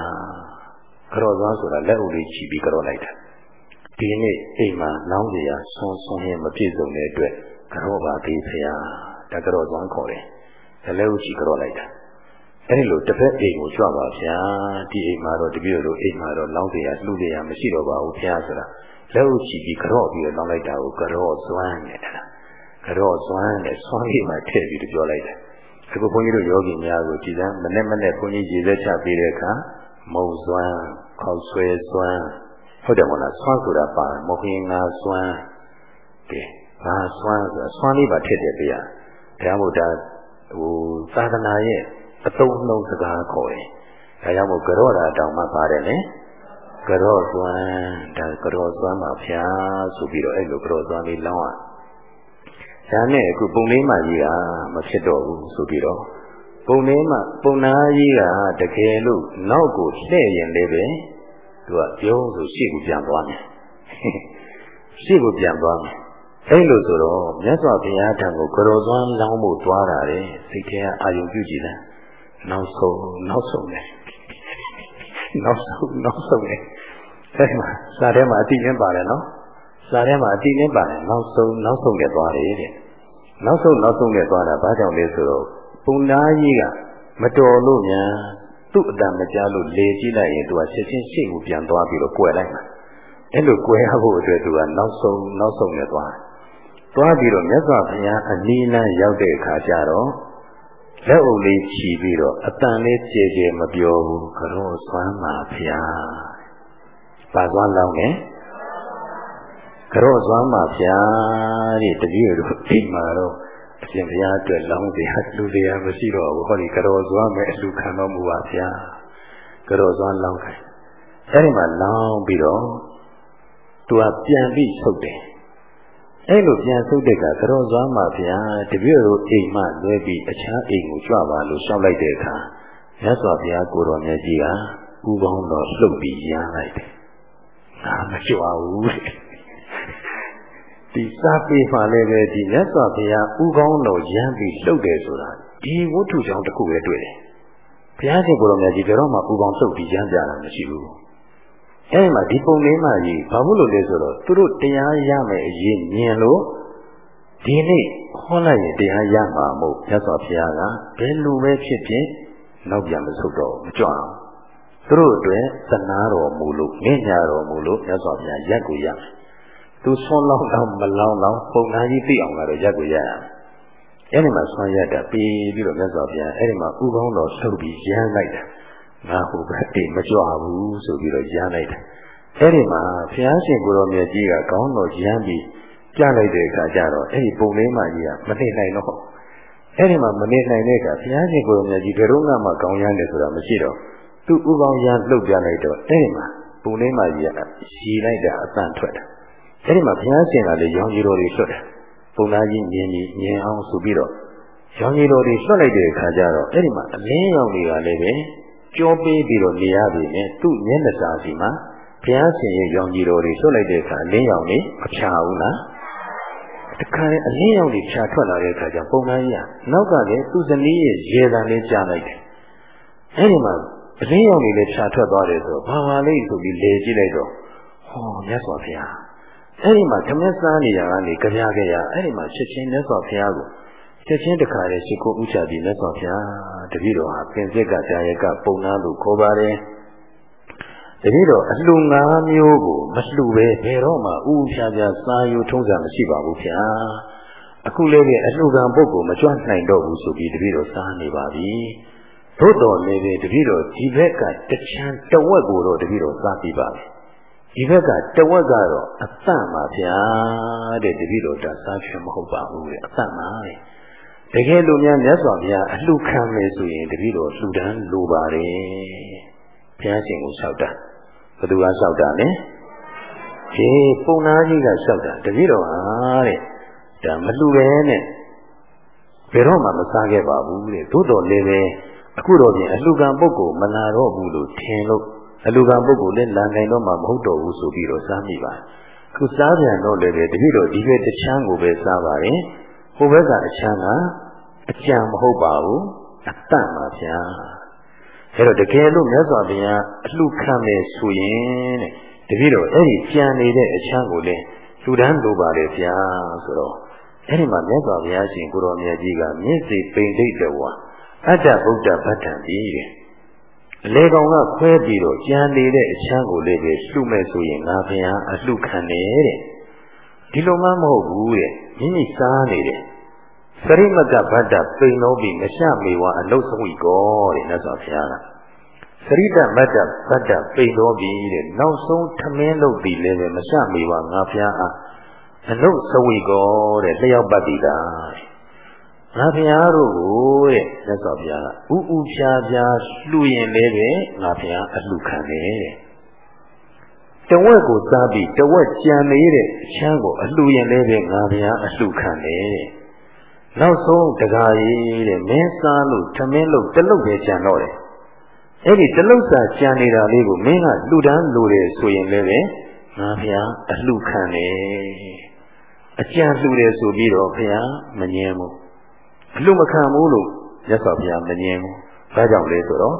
[SPEAKER 1] ကြော်စွမ်းဆိုတာလက်ဦးလေးချီပြီးကြော်လိုက်တာဒီနေ့အိမ်မှာလောင်းเสียဆွမ်းဆွမ်းရင်မပြည့်စုံတဲ့အတွက်ကြော်ပါသေးဖရာဒါကြော်စွမ်းခေါ်တယ် ဇလဲကိုကြည့်ကြောလိုက်တာအဲ့ဒီလိုတစ်ဖက်အိမ်ကိုကြွပါဗျာဒီအိမ်မှာတော့တပည့်တို့အိမ်မှာတော့လောင်းတရားလှူတရားမရှိတော့ပါဘူးဖျားဆိုတာလက်ကိုကြည့်ပြီးကြော့ပြီးတော့လောင်းလိုက်တာကိုကြော့ဇွမ်းနဲ့တာကြော့ဇွမ်းနဲ့ဆွမ်းရည်မှာထည့်ပြီးပြောလိုက်တာအခုဘုန်းကြီးတို့ယောဂီများကိုဒီကမနဲ့မနဲ့ဘုန်းကြီးရေသက်ချပေးတဲ့အခါမုံဇွမ်းခေါက်ဆွဲဇွမ်းဟုတ်တယ်မဟုတ်လားဆွမ်းဆိုတာပါမဟုတ်ရင်ငါဇွမ်းကဲငါဇွမ်းဆိုတာဆွမ်းလေးပါထည့်တယ်ပြရဒါမှမဟုတ်ဒါ ဟိုသာသနာရဲ့အသုံးအနှုန်းစကားခေါ်တယ်ဒါကြောင့်မို့ကြောတာတောင်မှပါတယ်လေကြောစွမ်းဒါကြောစွမ်းပါဗျာဆိုပြီးတော့အဲ့လိုကြောစွမ်းလေးလောင်းရဒါနဲ့အခုပုံလေးမှကြီးကမဖြစ်တော့ဘူးဆိုပြီးတော့ပုံလေးမှပုံနာကြီးကတကယ်လို့နောက်ကိုလှည့်ရင်လည်းပဲသူကပြုံးဆိုရှေ့ကိုပြန်သွားမယ်ရှေ့ကိုပြန်သွားမယ် အဲ့လိုဆိုတော့မြတ်စွာဘုရားထံကိုကြောစွမ်းလောင်းဖို့သွားတာလေစိတ်ထဲကအာယုံပြုကြည့်တယ်နောက်ဆုံးနောက်ဆုံးလေနောက်ဆုံးနောက်ဆုံးလေအဲ့မှာစာထဲမှာအတိအင်းပါတယ်နော်စာထဲမှာအတိအင်းပါတယ်နောက်ဆုံးနောက်ဆုံးနဲ့သွားတယ်တဲ့နောက်ဆုံးနောက်ဆုံးနဲ့သွားတာဘာကြောင့်လဲဆိုတော့ပုံနာကြီးကမတော်လို့ညာသူ့အတန်မကြားလို့လေကြည့်လိုက်ရင်သူကချက်ချင်းရှေ့ကိုပြန်သွားပြီးတော့ကွယ်လိုက်မှာအဲ့လိုကွယ်ရဖို့အတွက်သူကနောက်ဆုံးနောက်ဆုံးနဲ့သွား သွားပြီးတော့မြတ်စွာဘုရားအနီးလန်းရောက်တဲ့အခါကျတော့လက်အုပ်လေးခြီးပြီးတော့အတန်လေးကြဲကြဲမပြောဘူးကြောစွမ်းပါဗျာပါသွားလောင်းတယ်ကြောစွမ်းပါဗျာတဲ့တပည့်တို့အိမ်မှာတော့အရှင်ဘုရားအတွက်လောင်းတရားလူတရားမရှိတော့ဘူးဟောဒီကြောစွမ်းမဲ့အလူခံတော်မူပါဗျာကြောစွမ်းလောင်းခိုင်းအဲဒီမှာလောင်းပြီးတော့သူကပြန်ပြီးဆုတ်တယ် အဲ့လိုပြန်ဆုတ်တဲ့ကသရောစွမ်းပါဗျာတပည့်တို့အိမ်မှလွဲပြီးအခြားအိမ်ကိုကြွပါလို့ရှောက်လိုက်တဲ့အခါမြတ်စွာဘုရားကိုတော်မြတ်ကြီးကဥကောင်းတော်လှုပ်ပြီးရမ်းလိုက်တယ်။ငါမကြွဘူးတဲ့။ဒီစာပေမှာလည်းပဲဒီမြတ်စွာဘုရားဥကောင်းတော်ရမ်းပြီးလှုပ်တယ်ဆိုတာဒီဝတ္ထုကြောင့်တစ်ခုပဲတွေ့တယ်။ဘုရားရှင်ကိုတော်မြတ်ကြီးဘယ်တော့မှဥကောင်းလှုပ်ပြီးရမ်းကြတာမရှိဘူး။ အဲဒီမှာဒီပုံလေးမှကြီးဘာလို့လို့လဲဆိုတော့သူတို့တရားရမယ်အရေးမြင်လို့ဒီနေ့ဟောလိုက်ရင်တရားရမှာမို့မြတ်စွာဘုရားကဘယ်လိုပဲဖြစ်ဖြစ်နောက်ပြန်မဆုတ်တော့မကြွအောင်သူတို့အတွက်သနာတော်မူလို့ငင့်ညာတော်မူလို့မြတ်စွာဘုရားရက်ကိုရမယ်သူဆွန်းလောင်းလောင်းမလောင်းလောင်းပုံနာကြီးသိအောင်ကတော့ရက်ကိုရရမယ်အဲဒီမှာဆွမ်းရတာပြီးပြီးတော့မြတ်စွာဘုရားအဲဒီမှာဥကောင်းတော်ဆုပ်ပြီးရမ်းလိုက်တာ ငါဟိုဘက်အိမ်မကြွဘူးဆိုပြီးတော့ရမ်းလိုက်တယ်အဲ့ဒီမှာဘုရားရှင်ကိုရောမြတ်ကြီးကကောင်းတော်ရမ်းပြီးပြလိုက်တဲ့အခါကျတော့အဲ့ဒီပုံလေးမှကြီးကမသိနိုင်တော့အဲ့ဒီမှာမနေနိုင်တဲ့အခါဘုရားရှင်ကိုရောမြတ်ကြီးဘယ်တော့မှကောင်းရမ်းတယ်ဆိုတာမရှိတော့သူ့ဥကောင်းရမ်းလှုပ်ပြလိုက်တော့အဲ့ဒီမှာပုံလေးမှကြီးကရှည်လိုက်တာအတန်ထွက်တာအဲ့ဒီမှာဘုရားရှင်ကလည်းရောင်ကြီးတော်တွေလွတ်တယ်ပုံသားကြီးမြင်ကြီးမြင်အောင်ဆိုပြီးတော့ရောင်ကြီးတော်တွေလွတ်လိုက်တဲ့အခါကျတော့အဲ့ဒီမှာအလင်းရောင်တွေကလည်းပဲ ကြောပေးပြီးတော့နေရပြီနဲ့သူ့မျက်နှာစာစီမှာဘုရားရှင်ရဲ့ရောင်ကြီးတော်တွေလွတ်လိုက်တဲ့အခါအလင်းရောင်တွေမဖြာဘူးလားတခါလေအလင်းရောင်တွေဖြာထွက်လာတဲ့အခါကျပုံမှန်ကြီးကနောက်ကလည်းသူ့ဇနီးရဲ့ရေတံလေးကြားလိုက်တယ်အဲဒီမှာအလင်းရောင်တွေလည်းဖြာထွက်သွားတယ်ဆိုတော့ဘာပါလိမ့်ဆိုပြီးလေကြည့်လိုက်တော့ဟောမြတ်စွာဘုရားအဲဒီမှာဓမ္မစားနေရကနေကြပြခဲ့ရအဲဒီမှာချက်ချင်းမြတ်စွာဘုရားကို ချက်ချင်းတခါလေရှိခိုးဥချပြီးမြတ်စွာဘုရားတပည့်တော်ဟာပင်စစ်ကကြာရကပုံနာလို့ခေါ်ပါတယ်တပည့်တော်အလှငါးမျိုးကိုမလှပဲဘယ်တော့မှဥဖြာဖြာစာယူထုံးစံမရှိပါဘူးဗျာအခုလည်းပဲအလှကံပုဂ္ဂိုလ်မကြွနိုင်တော့ဘူးဆိုပြီးတပည့်တော်စားနေပါပြီသို့တော်လည်းပဲတပည့်တော်ဒီဘက်ကတချမ်းတဝက်ကိုတော့တပည့်တော်စားပြီးပါပြီဒီဘက်ကတဝက်ကတော့အသန့်ပါဗျာတဲ့တပည့်တော်ဒါစားချင်မဟုတ်ပါဘူးတဲ့အသန့်ပါတဲ့ တကယ်လို့များမြတ်စွာဘုရားအလှခံမယ်ဆိုရင်တပည့်တော်လှူဒန်းလိုပါတယ်ဘုရားရှင်ကိုလျှောက်တာဘသူကလျှောက်တာလဲဟေးပုံနာကြီးကလျှောက်တာတပည့်တော်ဟာတဲ့ဒါမလှူပဲနဲ့ဘယ်တော့မှမစားခဲ့ပါဘူးတဲ့သို့တော်လည်းပဲအခုတော့ပြင်အလှခံပုဂ္ဂိုလ်မလာတော့ဘူးလို့ထင်လို့အလှခံပုဂ္ဂိုလ်လည်းလာနိုင်တော့မှမဟုတ်တော့ဘူးဆိုပြီးတော့စားမိပါခုစားပြန်တော့လည်းပဲတပည့်တော်ဒီဘက်တချမ်းကိုပဲစားပါတယ် ဟိုဘက်ကအချမ်းကအကြံမဟုတ်ပါဘူးအတန့်ပါဗျာအဲတော့တကယ်လို့မြတ်စွာဘုရားအလှခံမယ်ဆိုရင်တဲ့တပည့်တော်အဲ့ဒီကြံနေတဲ့အချမ်းကိုလည်းလူတန်းလိုပါလေဗျာဆိုတော့အဲ့ဒီမှာမြတ်စွာဘုရားရှင်ကိုရောမြတ်ကြီးကမြင့်စေပိန်ဒိတ်တော်ဝါအတ္တဗုဒ္ဓဗတ္တံကြီးတဲ့အလေကောင်ကခွဲပြီးတော့ကြံနေတဲ့အချမ်းကိုလည်းပဲလှုမဲ့ဆိုရင်ငါဘုရားအလှခံတယ်တဲ့ဒီလိုမှမဟုတ်ဘူးတဲ့ မိမိစားနေတယ်သရိမကဗတ္တပိန်လုံးပြီးမရှမေဝအလုဆုံးဤကောတဲ့မြတ်စွာဘုရားကသသရိတမတ္တဗတ္တပိန်တော်ပြီတဲ့နောက်ဆုံးထမင်းလုပ်ပြီလည်းပဲမစမေပါငါဖျားအားအနုစဝိကောတဲ့လျှောက်ပတ်ပြီတာငါဖျားတို့ကိုတဲ့မြတ်စွာဘုရားကဥဥဖြားဖြားလှူရင်လည်းပဲငါဖျားအလှခံတယ်တဲ့ တဝက်ကိုစားပြီးတဝက်ကြံနေတဲ့အချမ်းကိုအလှရင်လည်းပဲငါဗျာအလှခံတယ်တဲ့နောက်ဆုံးတကားကြီးတဲ့မင်းစားလို့ထမင်းလို့တလုတ်ပဲကြံတော့တယ်အဲ့ဒီတလုတ်စာကြံနေတာလေးကိုမင်းကလှူဒန်းလို့တယ်ဆိုရင်လည်းပဲငါဗျာအလှခံတယ်အကြံလှူတယ်ဆိုပြီးတော့ဘုရားမငြင်းဘူးအလှမခံဘူးလို့မြတ်စွာဘုရားမငြင်းဘူးဘာကြောင့်လဲဆိုတော့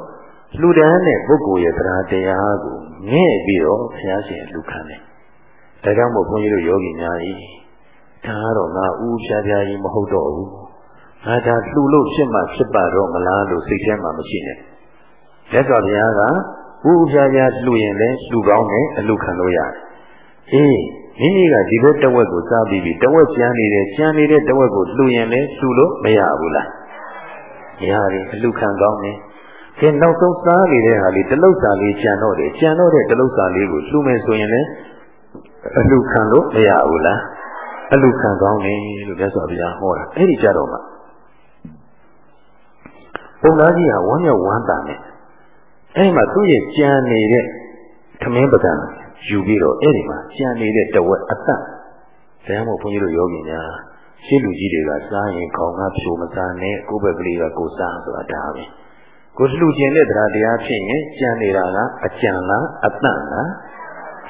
[SPEAKER 1] လှူဒန်းတဲ့ပုဂ္ဂိုလ်ရဲ့တရားတရားကိုငဲ့ပြီးတော့ဘုရားရှင်လှူခံတယ်။ဒါကြောင့်မို့ဘုန်းကြီးတို့ယောဂီများကြီးဒါကတော့ငါဥဖြာဖြာကြီးမဟုတ်တော့ဘူး။ငါဒါလှူလို့ဖြစ်မှဖြစ်ပါတော့မလားလို့စိတ်ထဲမှာမရှိနဲ့။မြတ်စွာဘုရားကဥဖြာဖြာလှူရင်လည်းလှူကောင်းတယ်အလှခံလို့ရတယ်။အေးမိမိကဒီဘက်တဝက်ကိုစားပြီးပြီးတဝက်ကျန်နေတယ်ကျန်နေတဲ့တဝက်ကိုလှူရင်လည်းလှူလို့မရဘူးလား။မရတယ်အလှခံကောင်းတယ် ကဲနောက်ဆုံးစားနေတဲ့ဟာလေးတလုတ်စာလေးကြံတော့တယ်ကြံတော့တဲ့တလုတ်စာလေးကိုလှူမယ်ဆိုရင်လည်းအလှခံလို့မရဘူးလားအလှခံကောင်းတယ်လို့မြတ်စွာဘုရားဟောတာအဲ့ဒီကြတော့မှဘုရားကြီးဟာဝမ်းမြောက်ဝမ်းသာနဲ့အဲ့ဒီမှာသူ့ရဲ့ကြံနေတဲ့ခမင်းပဒံယူပြီးတော့အဲ့ဒီမှာကြံနေတဲ့တဝက်အသက်တရားမို့ဘုန်းကြီးတို့ယောဂီများရှင်းလူကြီးတွေကစားရင်ခေါင်းကဖြိုမစားနဲ့ကိုယ့်ဘက်ကလေးကကိုစားဆိုတာဒါပဲ ကိုလှူခြင်းတဲ့တရားတရားဖြစ်ရင်ကြံနေတာကအကြံလားအတန့်လား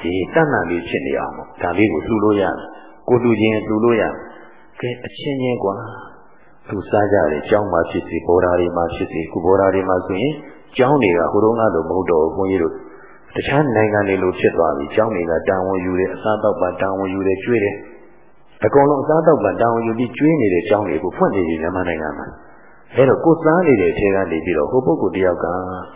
[SPEAKER 1] ဒီတဏ္ဍာလေးဖြစ်နေအောင်ပေါ့ဒါလေးကိုလှူလို့ရတယ်ကိုလှူခြင်းလှူလို့ရကဲအချင်းချင်းကွာသူစားကြတယ်ကျောင်းမှာဖြစ်စီဘောဓာတွေမှာဖြစ်စီကုဘောဓာတွေမှာဆိုရင်ကျောင်းတွေကဟိုတုန်းကတော့မဟုတ်တော့ဘုန်းကြီးတို့တခြားနိုင်ငံတွေလိုဖြစ်သွားပြီကျောင်းတွေကတာဝန်ယူတယ်အစားတော့ပါတာဝန်ယူတယ်ကျွေးတယ်အကုန်လုံးအစားတော့ပါတာဝန်ယူပြီးကျွေးနေတဲ့ကျောင်းတွေကိုဖွင့်နေပြီမြန်မာနိုင်ငံမှာ အဲတော့ကိုစားနေတဲ့အချိန်ကနေပြီးတော့ဟိုပုဂ္ဂိုလ်တယောက်က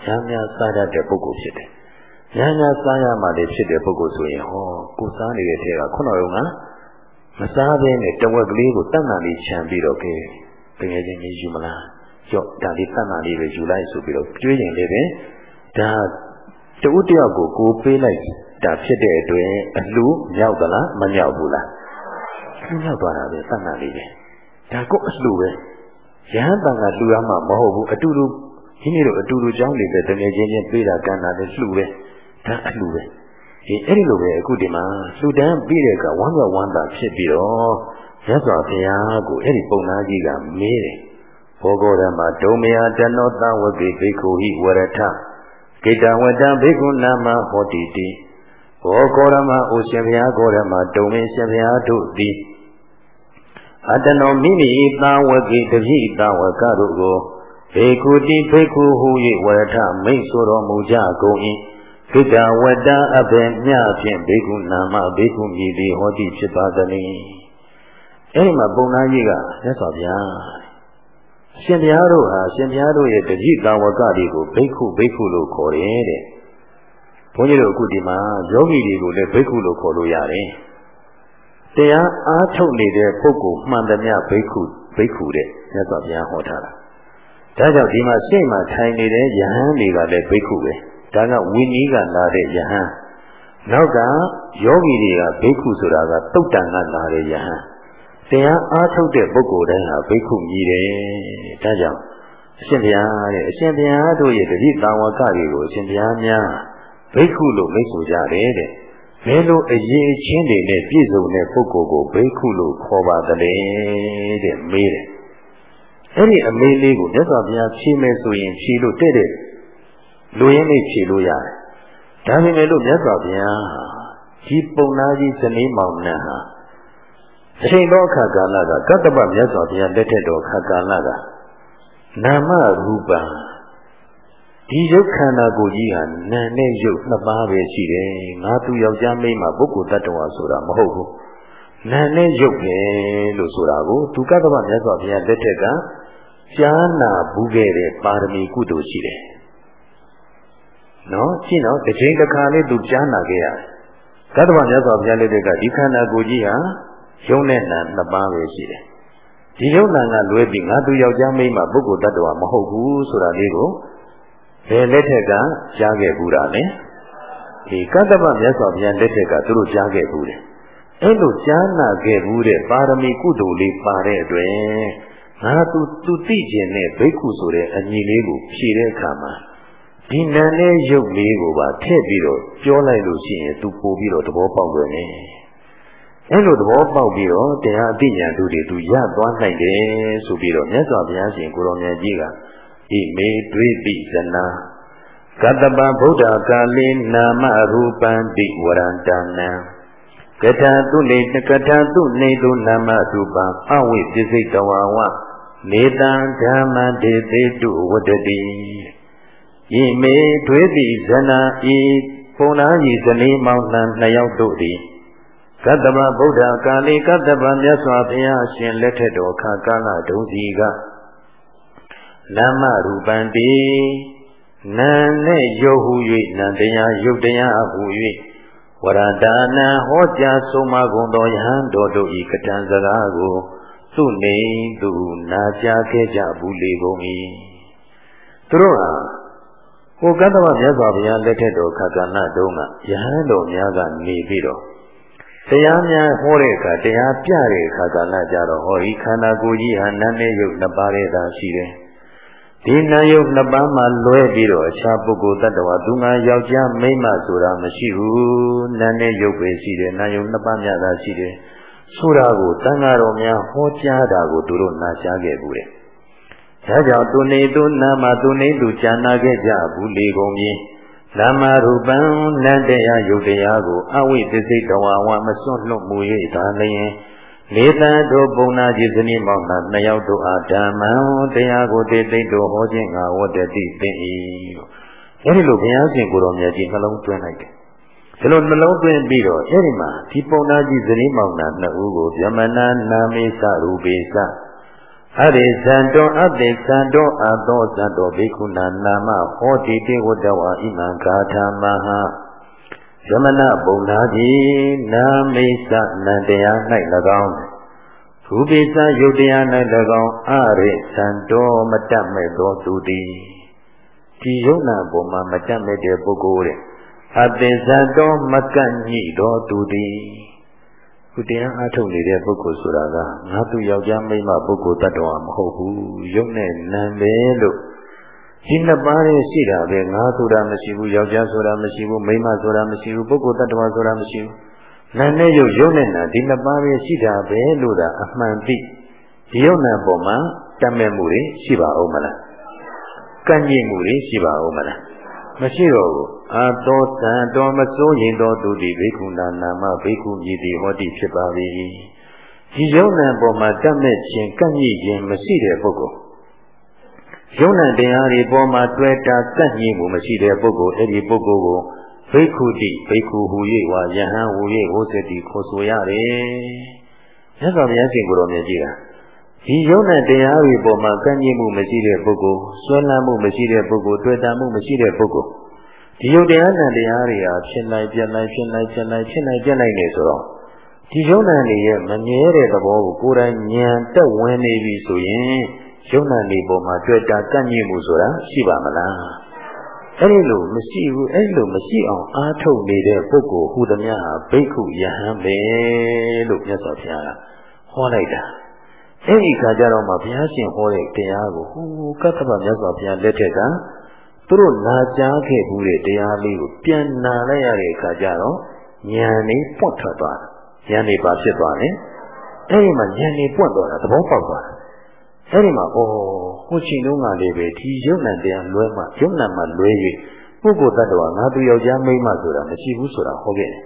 [SPEAKER 1] ညာညာစားတတ်တဲ့ပုဂ္ဂိုလ်ဖြစ်တယ်။ညာညာစားရမှလည်းဖြစ်တဲ့ပုဂ္ဂိုလ်ဆိုရင်ဟောကိုစားနေတဲ့အချိန်ကခုနကမစားဘဲနဲ့တဝက်ကလေးကိုတတ်မှန်လေးခြံပြီးတော့ကဲတကယ်ချင်းကြီးယူမလား။ကြော့ဒါလေးတတ်မှန်လေးပဲယူလိုက်ဆိုပြီးတော့ကျွေးရင်လည်းပဲဒါတဦးတယောက်ကိုကိုပေးလိုက်တာဖြစ်တဲ့အတွက်အလှမြောက်သလားမမြောက်ဘူးလား။မြောက်သွားတာပဲတတ်မှန်လေးပဲ။ဒါကိုအလှပဲ။ ရဟန်းတန်ကလှူရမှာမဟုတ်ဘူးအတူတူဒီနေ့တော့အတူတူကြောင်းနေတဲ့တကယ်ချင်းချင်းပြေးတာကမ်းတာလည်းလှူပဲဒါအလှူပဲဒီအဲ့ဒီလိုပဲအခုဒီမှာလှူဒန်းပြီးတဲ့အခါဝမ်းမြောက်ဝမ်းသာဖြစ်ပြီးတော့ရသော်ဘုရားကိုအဲ့ဒီပုံနာကြီးကမေးတယ်ဘောဂောရမဒုံမယတနောတဝတိဘိက္ခုဟိဝရထကိတဝတ္တဘိက္ခုနာမဟောတိတိဘောဂောရမအိုရှင်ဘုရားဂောရမဒုံမင်းရှင်ဘုရားတို့သည် အတနောမိမိသာဝကိတပိသာဝကတို့ကိုဘေခုတိဘေခုဟု၍ဝရထမိတ်ဆိုတော်မူကြကုန်၏ခိတဝတ္တအဘေမြဖြင့်ဘေခုနာမဘေခုမြည်သည်ဟောတိဖြစ်ပါသတည်းအဲဒီမှာပုံနာကြီးကမြတ်စွာဘုရားရှင်ဘုရားတို့ဟာရှင်ဘုရားတို့ရဲ့တတိသာဝကတွေကိုဘိက္ခုဘိက္ခုလို့ခေါ်တယ်တဲ့ဘုန်းကြီးတို့အခုဒီမှာယောဂီတွေကိုလည်းဘိက္ခုလို့ခေါ်လို့ရတယ် တရားအားထုတ်နေတဲ့ပုဂ္ဂိုလ်မှန်သမျှဘိက္ခုဘိက္ခုတဲ့မြတ်စွာဘုရားဟောထားတာဒါကြောင့်ဒီမှာစိတ်မှာထိုင်နေတဲ့ယဟန်တွေကလည်းဘိက္ခုပဲဒါကဝိနည်းကလာတဲ့ယဟန်နောက်ကယောဂီတွေကဘိက္ခုဆိုတာကတုတ်တန်ကလာတဲ့ယဟန်တရားအားထုတ်တဲ့ပုဂ္ဂိုလ်တိုင်းဟာဘိက္ခုမြည်တယ်ဒါကြောင့်အရှင်ဘုရားတဲ့အရှင်ဘုရားတို့ရဲ့တတိတာဝကတွေကိုအရှင်ဘုရားများဘိက္ခုလို့မိတ်ဆိုကြတယ်တဲ့ ဘယ်လိုအရေးချင်းတွေနဲ့ပြည့်စုံတဲ့ပုဂ္ဂိုလ်ကိုဘိက္ခုလို့ခေါ်ပါသလဲတဲ့မေးတယ်အဲ့ဒီအမေးလေးကိုမြတ်စွာဘုရားဖြေမယ်ဆိုရင်ဖြေလို့တဲ့တဲ့လူရင်းလေးဖြေလို့ရတယ်ဒါပေမဲ့လို့မြတ်စွာဘုရားဒီပုံနာကြီးဇနီးမောင်နှံဟာအချိန်တော်အခါကာလကကတ္တပမြတ်စွာဘုရားလက်ထက်တော်အခါကာလကနာမရူပံ ဒီရုပ်ခန္ဓာကိုယ်ကြီးဟာနာနဲ့ရုပ်နှစ်ပါးပဲရှိတယ်ငါသူယောက်ျားမိန်းမပုဂ္ဂိုလ်တ attva ဆိုတာမဟုတ်ဘူးနာနဲ့ရုပ်ပဲလို့ဆိုတာကိုသူကတ္တဗမြတ်စွာဘုရားလက်ထက်ကကြားနာဘူးခဲ့တဲ့ပါရမီကုသိုလ်ရှိတယ်နော်ရှင်းတော့တစ်ချိန်တစ်ခါလေးသူကြားနာခဲ့ရတယ်ကတ္တဗမြတ်စွာဘုရားလက်ထက်ကဒီခန္ဓာကိုယ်ကြီးဟာရုပ်နဲ့နာနှစ်ပါးပဲရှိတယ်ဒီရုပ်နာကလွဲပြီးငါသူယောက်ျားမိန်းမပုဂ္ဂိုလ်တ attva မဟုတ်ဘူးဆိုတာလေးကို ဘယ်လက်ထက်ကကြားခဲ့ဘူးတာလဲဒီကတ္တဗမြတ်စွာဘုရားလက်ထက်ကသူတို့ကြားခဲ့ဘူးတယ်အဲ့လိုကြားနာခဲ့ဘူးတဲ့ပါရမီကုသိုလ်လေးပါတဲ့အတွက်ငါသူသူသိကျင်တဲ့ဘိက္ခုဆိုတဲ့အညီလေးကိုဖြည့်တဲ့အခါမှာဒီနာနဲ့ရုပ်လေးကိုပါထည့်ပြီးတော့ပြောလိုက်လို့ရှိရင်သူပို့ပြီးတော့သဘောပေါက်တယ်နဲ့အဲ့လိုသဘောပေါက်ပြီးတော့တရားအသိဉာဏ်တို့တွေသူရသွားနိုင်တယ်ဆိုပြီးတော့မြတ်စွာဘုရားရှင်ကိုရောင်မြတ်ကြီးက ဣမေတွေးတိဇနာကတ္တပဗုဒ္ဓကာလေနာမရူပံတိဝရန္တနံကထာသူနေကထာသူနေသူနာမရူပံအဝိပစ္စိတဝဝနေတံဓမ္မဒေသေတုဝတ္တတိဤမေထွေးတိဇနာဤပုံနာဤဇနီးမောင်နှံနှစ်ယောက်တို့သည်ကတ္တဗဗုဒ္ဓကာလေကတ္တဗမြတ်စွာဘုရားရှင်လက်ထက်တော်ခါကာလဒုစီက နာမရူပံတိနာနဲ့ရုပ်ဟု၍နံတရားရုပ်တရားဟု၍ဝရဒါနာဟောကြားဆုံးမကုန်သောယဟန်တော်တို့ဤကတံစကားကိုသူနေသူနာကြားခဲ့ကြဘူးလေကုန်၏သူတို့ဟာဟိုကတ္တဝမြတ်စွာဘုရားလက်ထက်တော်ခက္ကဏတုံးကယဟန်တော်များကနေပြီးတော့တရားများဟောတဲ့အခါတရားပြတဲ့အခါကလည်းကြတော့ဟောဒီခန္ဓာကိုယ်ကြီးဟာနာနဲ့ရုပ်နှစ်ပါးရဲ့သာရှိတယ် ဒီနာယုတ်နှစ်ပါးမှလွဲပြီးတော့အခြားပုဂ္ဂိုလ်တ attva သူငါယောက်ျားမိန်းမဆိုတာမရှိဘူးနာနဲ့ယုတ်ပဲရှိတယ်နာယုတ်နှစ်ပါးများသာရှိတယ်ဆိုတာကိုတန်ဃာတော်များဟောကြားတာကိုသူတို့နာကြားခဲ့ဘူးတဲ့ဒါကြောင့်သူနေသူနာမသူနေသူဉာဏခဲ့ကြဘူးလေကုန်ပြီနာမရူပံနန္တရားယုတ်တရားကိုအဝိသစိတဝါဝမစွန့်လွတ်မူ၍ဒါလျင် လေတံတို့ပုံနာจิตနိမောင်နာနှစ်ယောက်တို့အားဓမ္မံတရားကိုတေသိတို့ဟောခြင်းငါဝတ္တတိသိ၏အဲဒီလိုဘုရားရှင်ကိုတော်မြတ်ကြီးနှလုံးသွင်းလိုက်တယ်ဒီလိုနှလုံးသွင်းပြီးတော့အဲဒီမှာဒီပုံနာကြီးဇနီးမောင်နာနှစ်ဦးကိုဗျမနာနာမေသရူပေသအရိဇံတောအတိသံတောအသောသံတောဘိက္ခုနာနာမဟောတိတေဝတ္တဝါဣမံဂါထာမဟာ သမဏပုံနာကြီးနာမိစ္ဆနံတရား၌၎င်းရူပိသယုတ်တရား၌၎င်းအရိသံတော်မတတ်မဲ့သောသူသည်ဒီယုံနာပေါ်မှာမတတ်မဲ့တဲ့ပုဂ္ဂိုလ်တဲ့အတေဇံတော်မကန့်ညိသောသူသည်ခုတရားအားထုတ်နေတဲ့ပုဂ္ဂိုလ်ဆိုတာကငါသူယောက်ျားမိန်းမပုဂ္ဂိုလ်တ attva မဟုတ်ဘူးယုံနဲ့နာပဲလို့ ဒီနှစ်ပါးရဲ့ရှိတာပဲငါဆိုတာမရှိဘူးယောက်ျားဆိုတာမရှိဘူးမိန်းမဆိုတာမရှိဘူးပုဂ္ဂိုလ်တ attva ဆိုတာမရှိဘူးနာနဲ့ယုတ်ယုတ်နဲ့နာဒီနှစ်ပါးရဲ့ရှိတာပဲလို့သာအမှန်သိဒီယုတ်နာပေါ်မှာတတ်မဲ့မှုတွေရှိပါဦးမလားကန့်ညင်မှုတွေရှိပါဦးမလားမရှိတော့ဘူးအာတောတံတော်မစိုးရင်တော်သူဒီဘိက္ခုနာနာမဘိက္ခုမြည်သည်ဟောတိဖြစ်ပါ၏ဒီယုံနာပေါ်မှာတတ်မဲ့ခြင်းကန့်ညင်ခြင်းမရှိတဲ့ပုဂ္ဂိုလ် ယုံနာတရားတွေပေါ်မှာတွေ့တာကန့်ညင်မှုမရှိတဲ့ပုဂ္ဂိုလ်အဲ့ဒီပုဂ္ဂိုလ်ကိုဘိက္ခုတိဘိက္ခုဟူ၍ဝါယဟန်ဟူ၍ဟောစတိခေါ်ဆိုရတယ်။မြတ်စွာဘုရားရှင်ကိုယ်တော်မြတ်ကြီးကဒီယုံနဲ့တရားတွေပေါ်မှာကန့်ညင်မှုမရှိတဲ့ပုဂ္ဂိုလ်ဆွဲလန်းမှုမရှိတဲ့ပုဂ္ဂိုလ်တွေ့တာမှုမရှိတဲ့ပုဂ္ဂိုလ်ဒီယုံတရားနဲ့တရားတွေဟာဖြစ်နိုင်ပြနိုင်ဖြစ်နိုင်ဖြစ်နိုင်ဖြစ်နိုင်ပြနိုင်နေဆိုတော့ဒီယုံနဲ့နေရဲ့မမြဲတဲ့သဘောကိုကိုယ်တိုင်ဉာဏ်တက်ဝင်နေပြီဆိုရင် ယုံနဲ့နေပေါ်မှာတွေ့တာကန့်ညင်မှုဆိုတာရှိပါမလားအဲ့ဒီလိုမရှိဘူးအဲ့လိုမရှိအောင်အားထုတ်နေတဲ့ပုဂ္ဂိုလ်ဟူသမျှဟာဘိက္ခုယဟန်ပဲလို့မြတ်စွာဘုရားကဟောလိုက်တာအဲ့ဒီခါကျတော့မှဘုရားရှင်ဟောတဲ့တရားကိုဟိုကတ္တဗမြတ်စွာဘုရားလက်ထက်ကသူတို့နာကြားခဲ့ဘူးတဲ့တရားလေးကိုပြန်နာလိုက်ရတဲ့အခါကျတော့ဉာဏ်လေးပွတ်ထွက်သွားတယ်ဉာဏ်လေးပါဖြစ်သွားတယ်အဲ့ဒီမှာဉာဏ်လေးပွတ်သွားတာသဘောပေါက်သွားတယ် အဲ့ဒီမှာဩဟိုချိန်လုံးကလေးပဲဒီယုံနံတရားလွဲမှယုံနံမှလွဲ၍ပုဂ္ဂိုလ်တ attva ငါသူယောက်ျားမိန်းမဆိုတာမရှိဘူးဆိုတာဟောခဲ့တယ်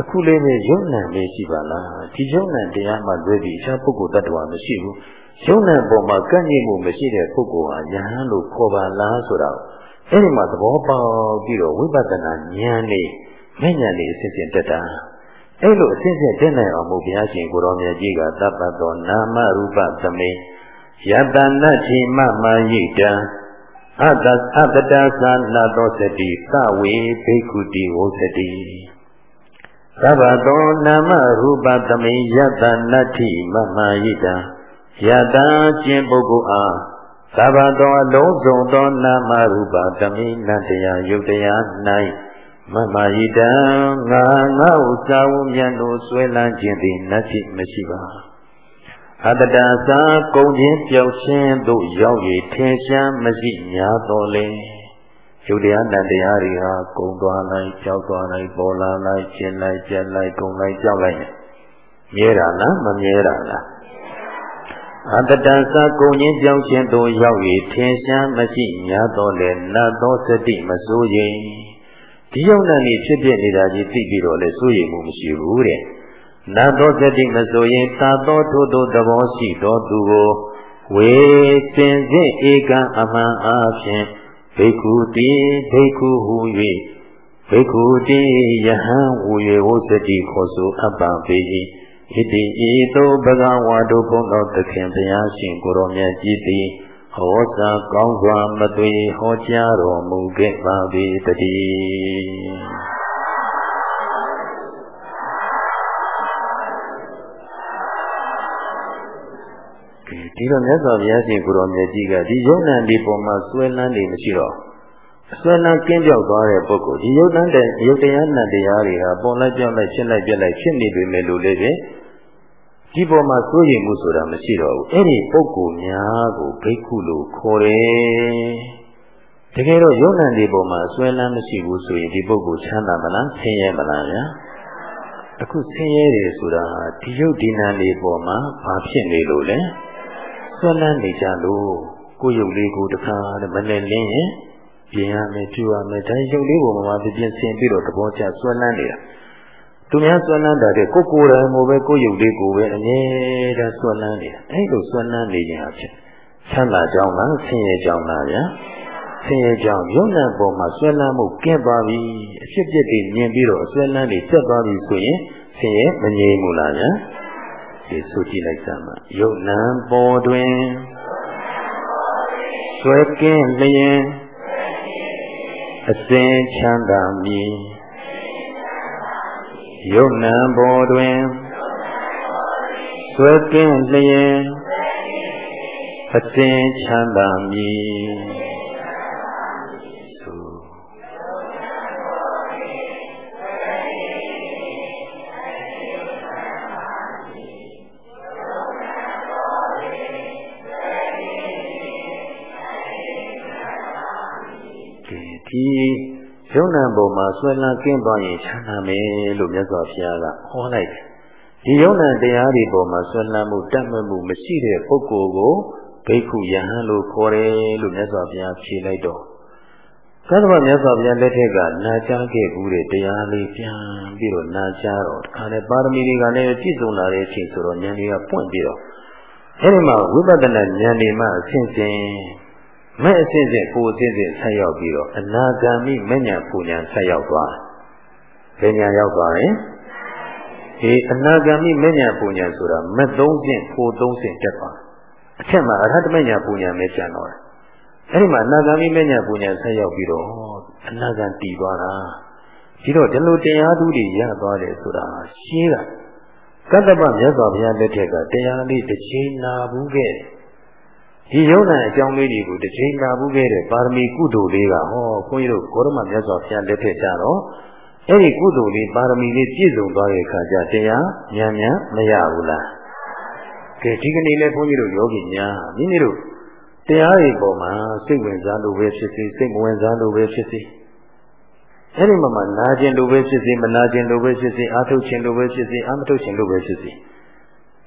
[SPEAKER 1] အခုလေးပဲယုံနံလေးရှိပါလားဒီယုံနံတရားမှလွဲပြီးအခြားပုဂ္ဂိုလ်တ attva မရှိဘူးယုံနံပေါ်မှာကန့်ညင်မှုမရှိတဲ့ပုဂ္ဂိုလ်ဟာယဟန်လို့ခေါ်ပါလားဆိုတာအဲ့ဒီမှာသဘောပေါက်ပြီးတော့ဝိပဿနာဉာဏ်နဲ့မဲ့ဉာဏ်နဲ့အစစ်စစ်တက်တာအဲ့လိုအစစ်စစ်တက်နိုင်အောင်ဘုရားရှင်ကိုရောမြတ်ကြီးကသဗ္ဗတောနာမရူပသမိန် ယတနာတိမမယိတံအတ္တအတ္တတာသနာသောစတိသဝေဘိက္ခုတိဝစတိသဗ္ဗတောနာမရူပသမိယတနာတိမမယိတံယတံကျင့်ပုဂ္ဂိုလ်အားသဗ္ဗတောအလုံးစုံသောနာမရူပသမိနတရားယုတ်တရား၌မမဟိတံငါငါ့ဥစာဝမြတ်တို့ဆွဲလန်းခြင်းသည်နတ်ရှိမရှိပါ အတ္တတာသာကုံခြင်းပျောက်ခြင်းတို့ရောက်၍ထင်ရှားမရှိများတော်လေယုတ်တရားနတ်တရားတွေဟာကုံသွားလိုက်ကြောက်သွားလိုက်ပေါ်လာလိုက်ကျင်လိုက်ကြက်လိုက်ကုံလိုက်ကြောက်လိုက်မြဲတာလားမမြဲတာလားအတ္တတသကုံချင်းကြောင်းချင်းတို့ရောက်၍ထင်ရှားမရှိများတော့လေနတ်သောစတိမစိုးရင်ဒီယုံနာနေဖြစ်ဖြစ်နေတာကြီးသိပြီးတော့လေစိုးရိမ်မှုမရှိဘူးတဲ့ နတ်သောစတိမစိုးရင်သာသောထို့သောသဘောရှိသောသူကိုဝေစင်စစ်ဧကံအမှန်အားဖြင့်ဘိက္ခုတိဘိက္ခုဟူ၍ဘိက္ခုတိယဟံဟူ၍ဝုစတိခေါ်ဆိုအပ်ပါပေ၏ဣတိဤသို့ဘဂဝါတို့ဘုန်းတော်သခင်ဘုရားရှင်ကိုရောမြတ်ကြီးသည်ဟောစာကောင်းစွာမသွေဟောကြားတော်မူခဲ့ပါ၏တည်း ဒီတော့မြတ်စွာဘုရားရှင်ကိုရောမြတ်ကြီးကဒီယုံနံဒီပုံမှာဆွဲလန်းနေမရှိတော့ဆွဲလန်းကင်းပြောက်သွားတဲ့ပုဂ္ဂိုလ်ဒီယုတ်တန်းတဲ့ယုတ်တရားနတ်တရားတွေဟာပေါ်လိုက်ပြောင်းလိုက်ရှင်းလိုက်ပြက်လိုက်ဖြစ်နေပေမဲ့လို့လည်းပဲဒီပေါ်မှာစိုးရိမ်မှုဆိုတာမရှိတော့ဘူးအဲ့ဒီပုဂ္ဂိုလ်များကိုဘိက္ခုလို့ခေါ်တယ်တကယ်တော့ယုံနံဒီပေါ်မှာဆွဲလန်းမရှိဘူးဆိုရင်ဒီပုဂ္ဂိုလ်ချမ်းသာမလားဆင်းရဲမလားဗျာအခုဆင်းရဲတယ်ဆိုတာဒီယုတ်ဒီနံဒီပေါ်မှာဘာဖြစ်နေလို့လဲ ဆွဲလန်းနေကြလို့ကိုယ်ယုတ်လေးကိုတခါနဲ့မနဲ့လင်းရင်ပြင်ရမယ်ပြူရမယ်ဒါရုပ်လေးပေါ်မှာပြင်ဆင်ပြီးတော့သဘောကျဆွဲလန်းနေတာသူများဆွဲလန်းတာတဲ့ကိုကိုယ်တိုင်မို့ပဲကိုရုပ်လေးကိုပဲအမြဲတမ်းဆွဲလန်းနေတာအဲ့လိုဆွဲလန်းနေခြင်းအဖြစ်ချမ်းသာကြောင်းလားဆင်းရဲကြောင်းလားဗျာဆင်းရဲကြောင်းယုံနာပေါ်မှာဆွဲလန်းမှုကင်းသွားပြီအဖြစ်ပြစ်တွေမြင်ပြီးတော့ဆွဲလန်းတွေတက်သွားပြီဆိုရင်ဆင်းရဲမငြိမ်ဘူးလားဗျာ ဒီဆိုကြည့်လိုက်စမ်းပါယုံနာပေါ်တွင်ဆွဲကင်းလျင်အစဉ်ချမ်းသာမည်ယုတ်နံဘောတွင်ဆွဲကင်းလျင်အစဉ်ချမ်းသာမည် ဒီယုံနာပုံမှာဆွဲလန်းကင်းသွားရင်ချမ်းသာမယ်လို့မြတ်စွာဘုရားကဟောလိုက်တယ်။ဒီယုံနာတရားတွေပေါ်မှာဆွဲလန်းမှုတတ်မှတ်မှုမရှိတဲ့ပုဂ္ဂိုလ်ကိုဘိက္ခုယဟန်လို့ခေါ်တယ်လို့မြတ်စွာဘုရားဖြေလိုက်တော့သတ္တဝမြတ်စွာဘုရားလက်ထက်ကနာကြားခဲ့ဘူးတဲ့တရားလေးပြန်ပြီးတော့နာကြားတော့ဒီခါနဲ့ပါရမီတွေကလည်းပြည့်စုံလာတဲ့အချိန်ဆိုတော့ဉာဏ်တွေကပွင့်ပြီးတော့အဲဒီမှာဝိပဿနာဉာဏ်တွေမှအစဉ်စဉ် မဲ့အစစ်စစ်ကိုအစစ်စစ်ဆက်ရောက်ပြီးတော့အနာဂါမိမဉ္ဇဉ်ပူဉ္ဇဉ်ဆက်ရောက်သွားတယ်။ဘယ်ဉာဏ်ရောက်သွားလဲ။ဒီအနာဂါမိမဉ္ဇဉ်ပူဉ္ဇဉ်ဆိုတာမသုံးဆင့်ဖို့သုံးဆင့်တက်သွားတယ်။အထက်မှာအရဟတမဉ္ဇဉ်ပူဉ္ဇဉ်ပဲကျန်တော့တယ်။အဲဒီမှာအနာဂါမိမဉ္ဇဉ်ပူဉ္ဇဉ်ဆက်ရောက်ပြီးတော့အနာဂံတည်သွားတာ။ဒီတော့ဒီလိုတရားသူတွေရသွားတယ်ဆိုတာရှင်းတာကတ္တပမြတ်စွာဘုရားလက်ထက်ကတရားလေးတစ်ချိန်နာဘူးခဲ့တယ် ဒီယုံနာအကြောင်းလေးတွေကိုတစ်ချိန်လာဘူးခဲ့တဲ့ပါရမီကုသိုလ်လေးကဟောခွန်ကြီးတို့ဂေါရမမြတ်စွာဘုရားလက်ထက်ကြတော့အဲ့ဒီကုသိုလ်လေးပါရမီလေးပြည့်စုံသွားတဲ့အခါကျတရားဉာဏ်ဉာဏ်မရဘူးလားကဲဒီကနေ့လဲခွန်ကြီးတို့ယောဂီများမိမိတို့တရားတွေပေါ်မှာစိတ်ဝင်စားလို့ပဲဖြစ်စေစိတ်မဝင်စားလို့ပဲဖြစ်စေအဲ့ဒီမှာမှနာကျင်လို့ပဲဖြစ်စေမနာကျင်လို့ပဲဖြစ်စေအာထုတ်ခြင်းလို့ပဲဖြစ်စေအာမထုတ်ခြင်းလို့ပဲဖြစ်စေ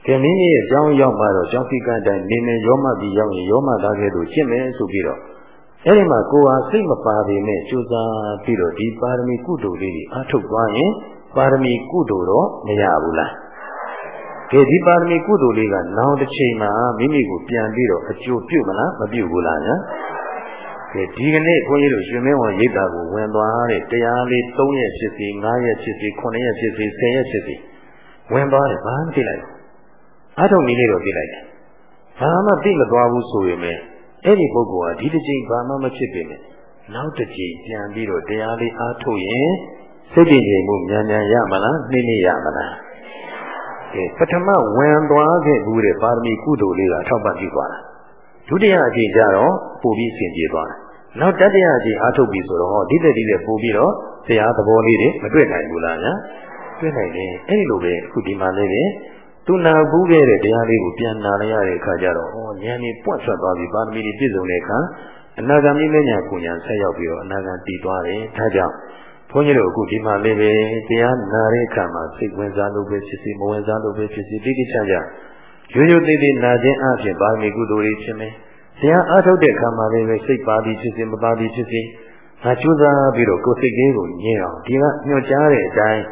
[SPEAKER 1] ကဲမိမိရဲ့ကြောင်းရောက်မှတော့ကြောင်းစိကတိုင်းနေနေရောမပြီးရောက်ရင်ရောမသားကဲ့သို့ရှင်းမယ်ဆိုပြီးတော့အဲ့ဒီမှာကိုယ်ဟာစိတ်မပါပေမဲ့ကြိုးစားပြီးတော့ဒီပါရမီကုသိုလ်လေးတွေအားထုတ်သွားရင်ပါရမီကုသိုလ်တော့မရဘူးလားကဲဒီပါရမီကုသိုလ်လေးကနောင်တစ်ချိန်မှာမိမိကိုပြန်ပြီးတော့အကျိုးပြုမလားမပြုဘူးလားညာကဲဒီကနေ့ခွန်ကြီးတို့ရှင်မင်းဝန်ရိပ်တာကိုဝင်သွားတဲ့တရားလေး3ရက်ဖြစ်စီ9ရက်ဖြစ်စီ9ရက်ဖြစ်စီ10ရက်ဖြစ်စီဝင်သွားတယ်ဘာမှမသိလိုက်ဘူး အားထုတ်နည်းလေးတော့ပြလိုက်တယ်ဘာမှသိမသွားဘူးဆိုရင်လည်းအဲ့ဒီပုဂ္ဂိုလ်ဟာဒီတစ်ချိန်ဘာမှမဖြစ်ပေမဲ့နောက်တစ်ချိန်ပြန်ပြီးတော့တရားလေးအားထုတ်ရင်စိတ်တည်ငြိမ်မှုမြန်မြန်ရမလားနှိမ့်နှိမ့်ရမလားကဲပထမဝင်သွားခဲ့ဘူးတဲ့ပါရမီကုသိုလ်လေးကအထောက်ပံ့ပြုသွားတာဒုတိယအကြိမ်ကျတော့ပို့ပြီးအဆင်ပြေသွားတယ်နောက်တတိယအကြိမ်အားထုတ်ပြီဆိုတော့ဒီတဲ့ဒီတဲ့ပို့ပြီးတော့တရားသဘောလေးတွေမတွေ့နိုင်ဘူးလားညာတွေ့နိုင်တယ်အဲ့ဒီလိုပဲအခုဒီမှာလေးပဲ သူနာဘူးခဲ့တဲ့တရားလေးကိုပြန်နာရရတဲ့အခါကျတော့ဩဉာဏ်ကြီးပွတ်ထွက်သွားပြီပါရမီတွေပြည့်စုံတဲ့အခါအနာဂတ်မိမညာကိုညာဆက်ရောက်ပြီးတော့အနာဂတ်တည်သွားတယ်ဒါကြောင့်ဘုန်းကြီးတို့အခုဒီမှာလေးပဲတရားနာတဲ့အခါမှာစိတ်ဝင်စားလို့ပဲဖြစ်စီမဝင်စားလို့ပဲဖြစ်စီတိတိကျကျရိုးရိုးသေးသေးနာခြင်းအပြင်ပါမီကုသိုလ်တွေဖြစ်မယ်တရားအားထုတ်တဲ့အခါမှာလည်းစိတ်ပါသည်ဖြစ်စီမပါသည်ဖြစ်စီငါကြိုးစားပြီးတော့ကိုယ်စိတ်ကလေးကိုညင်အောင်ဒီကညွှန်ကြားတဲ့အတိုင်း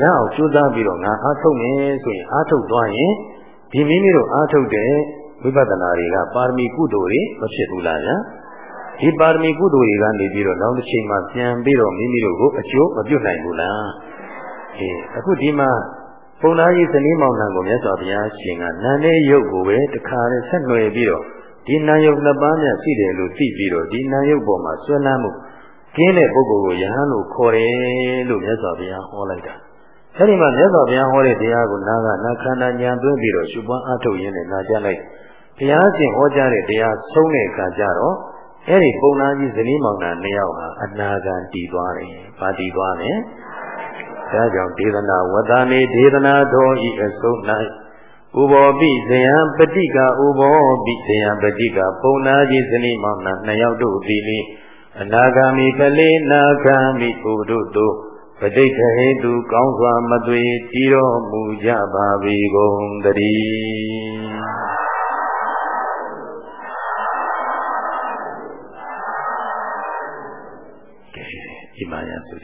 [SPEAKER 1] ရအောင်ကြိုးစားပြီးတော့ငါအားထုတ်မယ်ဆိုရင်အားထုတ်သွားရင်ဒီမိမိတို့အားထုတ်တဲ့ဝိပဿနာတွေကပါရမီကုသိုလ်တွေမဖြစ်ဘူးလားဗျာဒီပါရမီကုသိုလ်တွေကနေပြီးတော့နောက်တစ်ချိန်မှာပြန်ပြီးတော့မိမိတို့ကိုအကျိုးမပြုတ်နိုင်ဘူးလားအေးအခုဒီမှာပုံသားကြီးဇနီးမောင်နှံကိုမြတ်စွာဘုရားရှင်ကနာနဲ့ရုပ်ကိုပဲတခါနဲ့ဆက်နွယ်ပြီးတော့ဒီနာယုတ်နှစ်ပါးနဲ့ရှိတယ်လို့သိပြီးတော့ဒီနာယုတ်ပေါ်မှာဆွဲလန်းမှုကင်းတဲ့ပုဂ္ဂိုလ်ကိုယဟန်လို့ခေါ်တယ်လို့မြတ်စွာဘုရားဟောလိုက်တာ အဲဒီမှာမြတ်စွာဘုရားဟောတဲ့တရားကိုနာကနာခန္ဓာဉာဏ်သွင်းပြီးတော့ရှုပွားအားထုတ်ရင်းနဲ့နာကြလိုက်ဘုရားရှင်ဟောကြားတဲ့တရားဆုံးတဲ့အခါကျတော့အဲ့ဒီပုံနာကြီးဇနီးမောင်နှံနှစ်ယောက်ဟာအနာဂံတည်သွားတယ်။ဘာတည်သွားလဲ။ဒါကြောင့်ဒေသနာဝတ္တနေဒေသနာတော်ဤအဆုံး၌ဥဘောပိဇယံပฏิကဥဘောပိဇယံပฏิကပုံနာကြီးဇနီးမောင်နှံနှစ်ယောက်တို့သည်လေအနာဂါမိကလေးနာဂာမိဘုဒ္ဓတို့ပ ဋိက္ခဟေတုကောင်းစွာမသွေကြည်တော်မူကြပါ၏ကုန်တည်းဒီမှာရဆိုကြ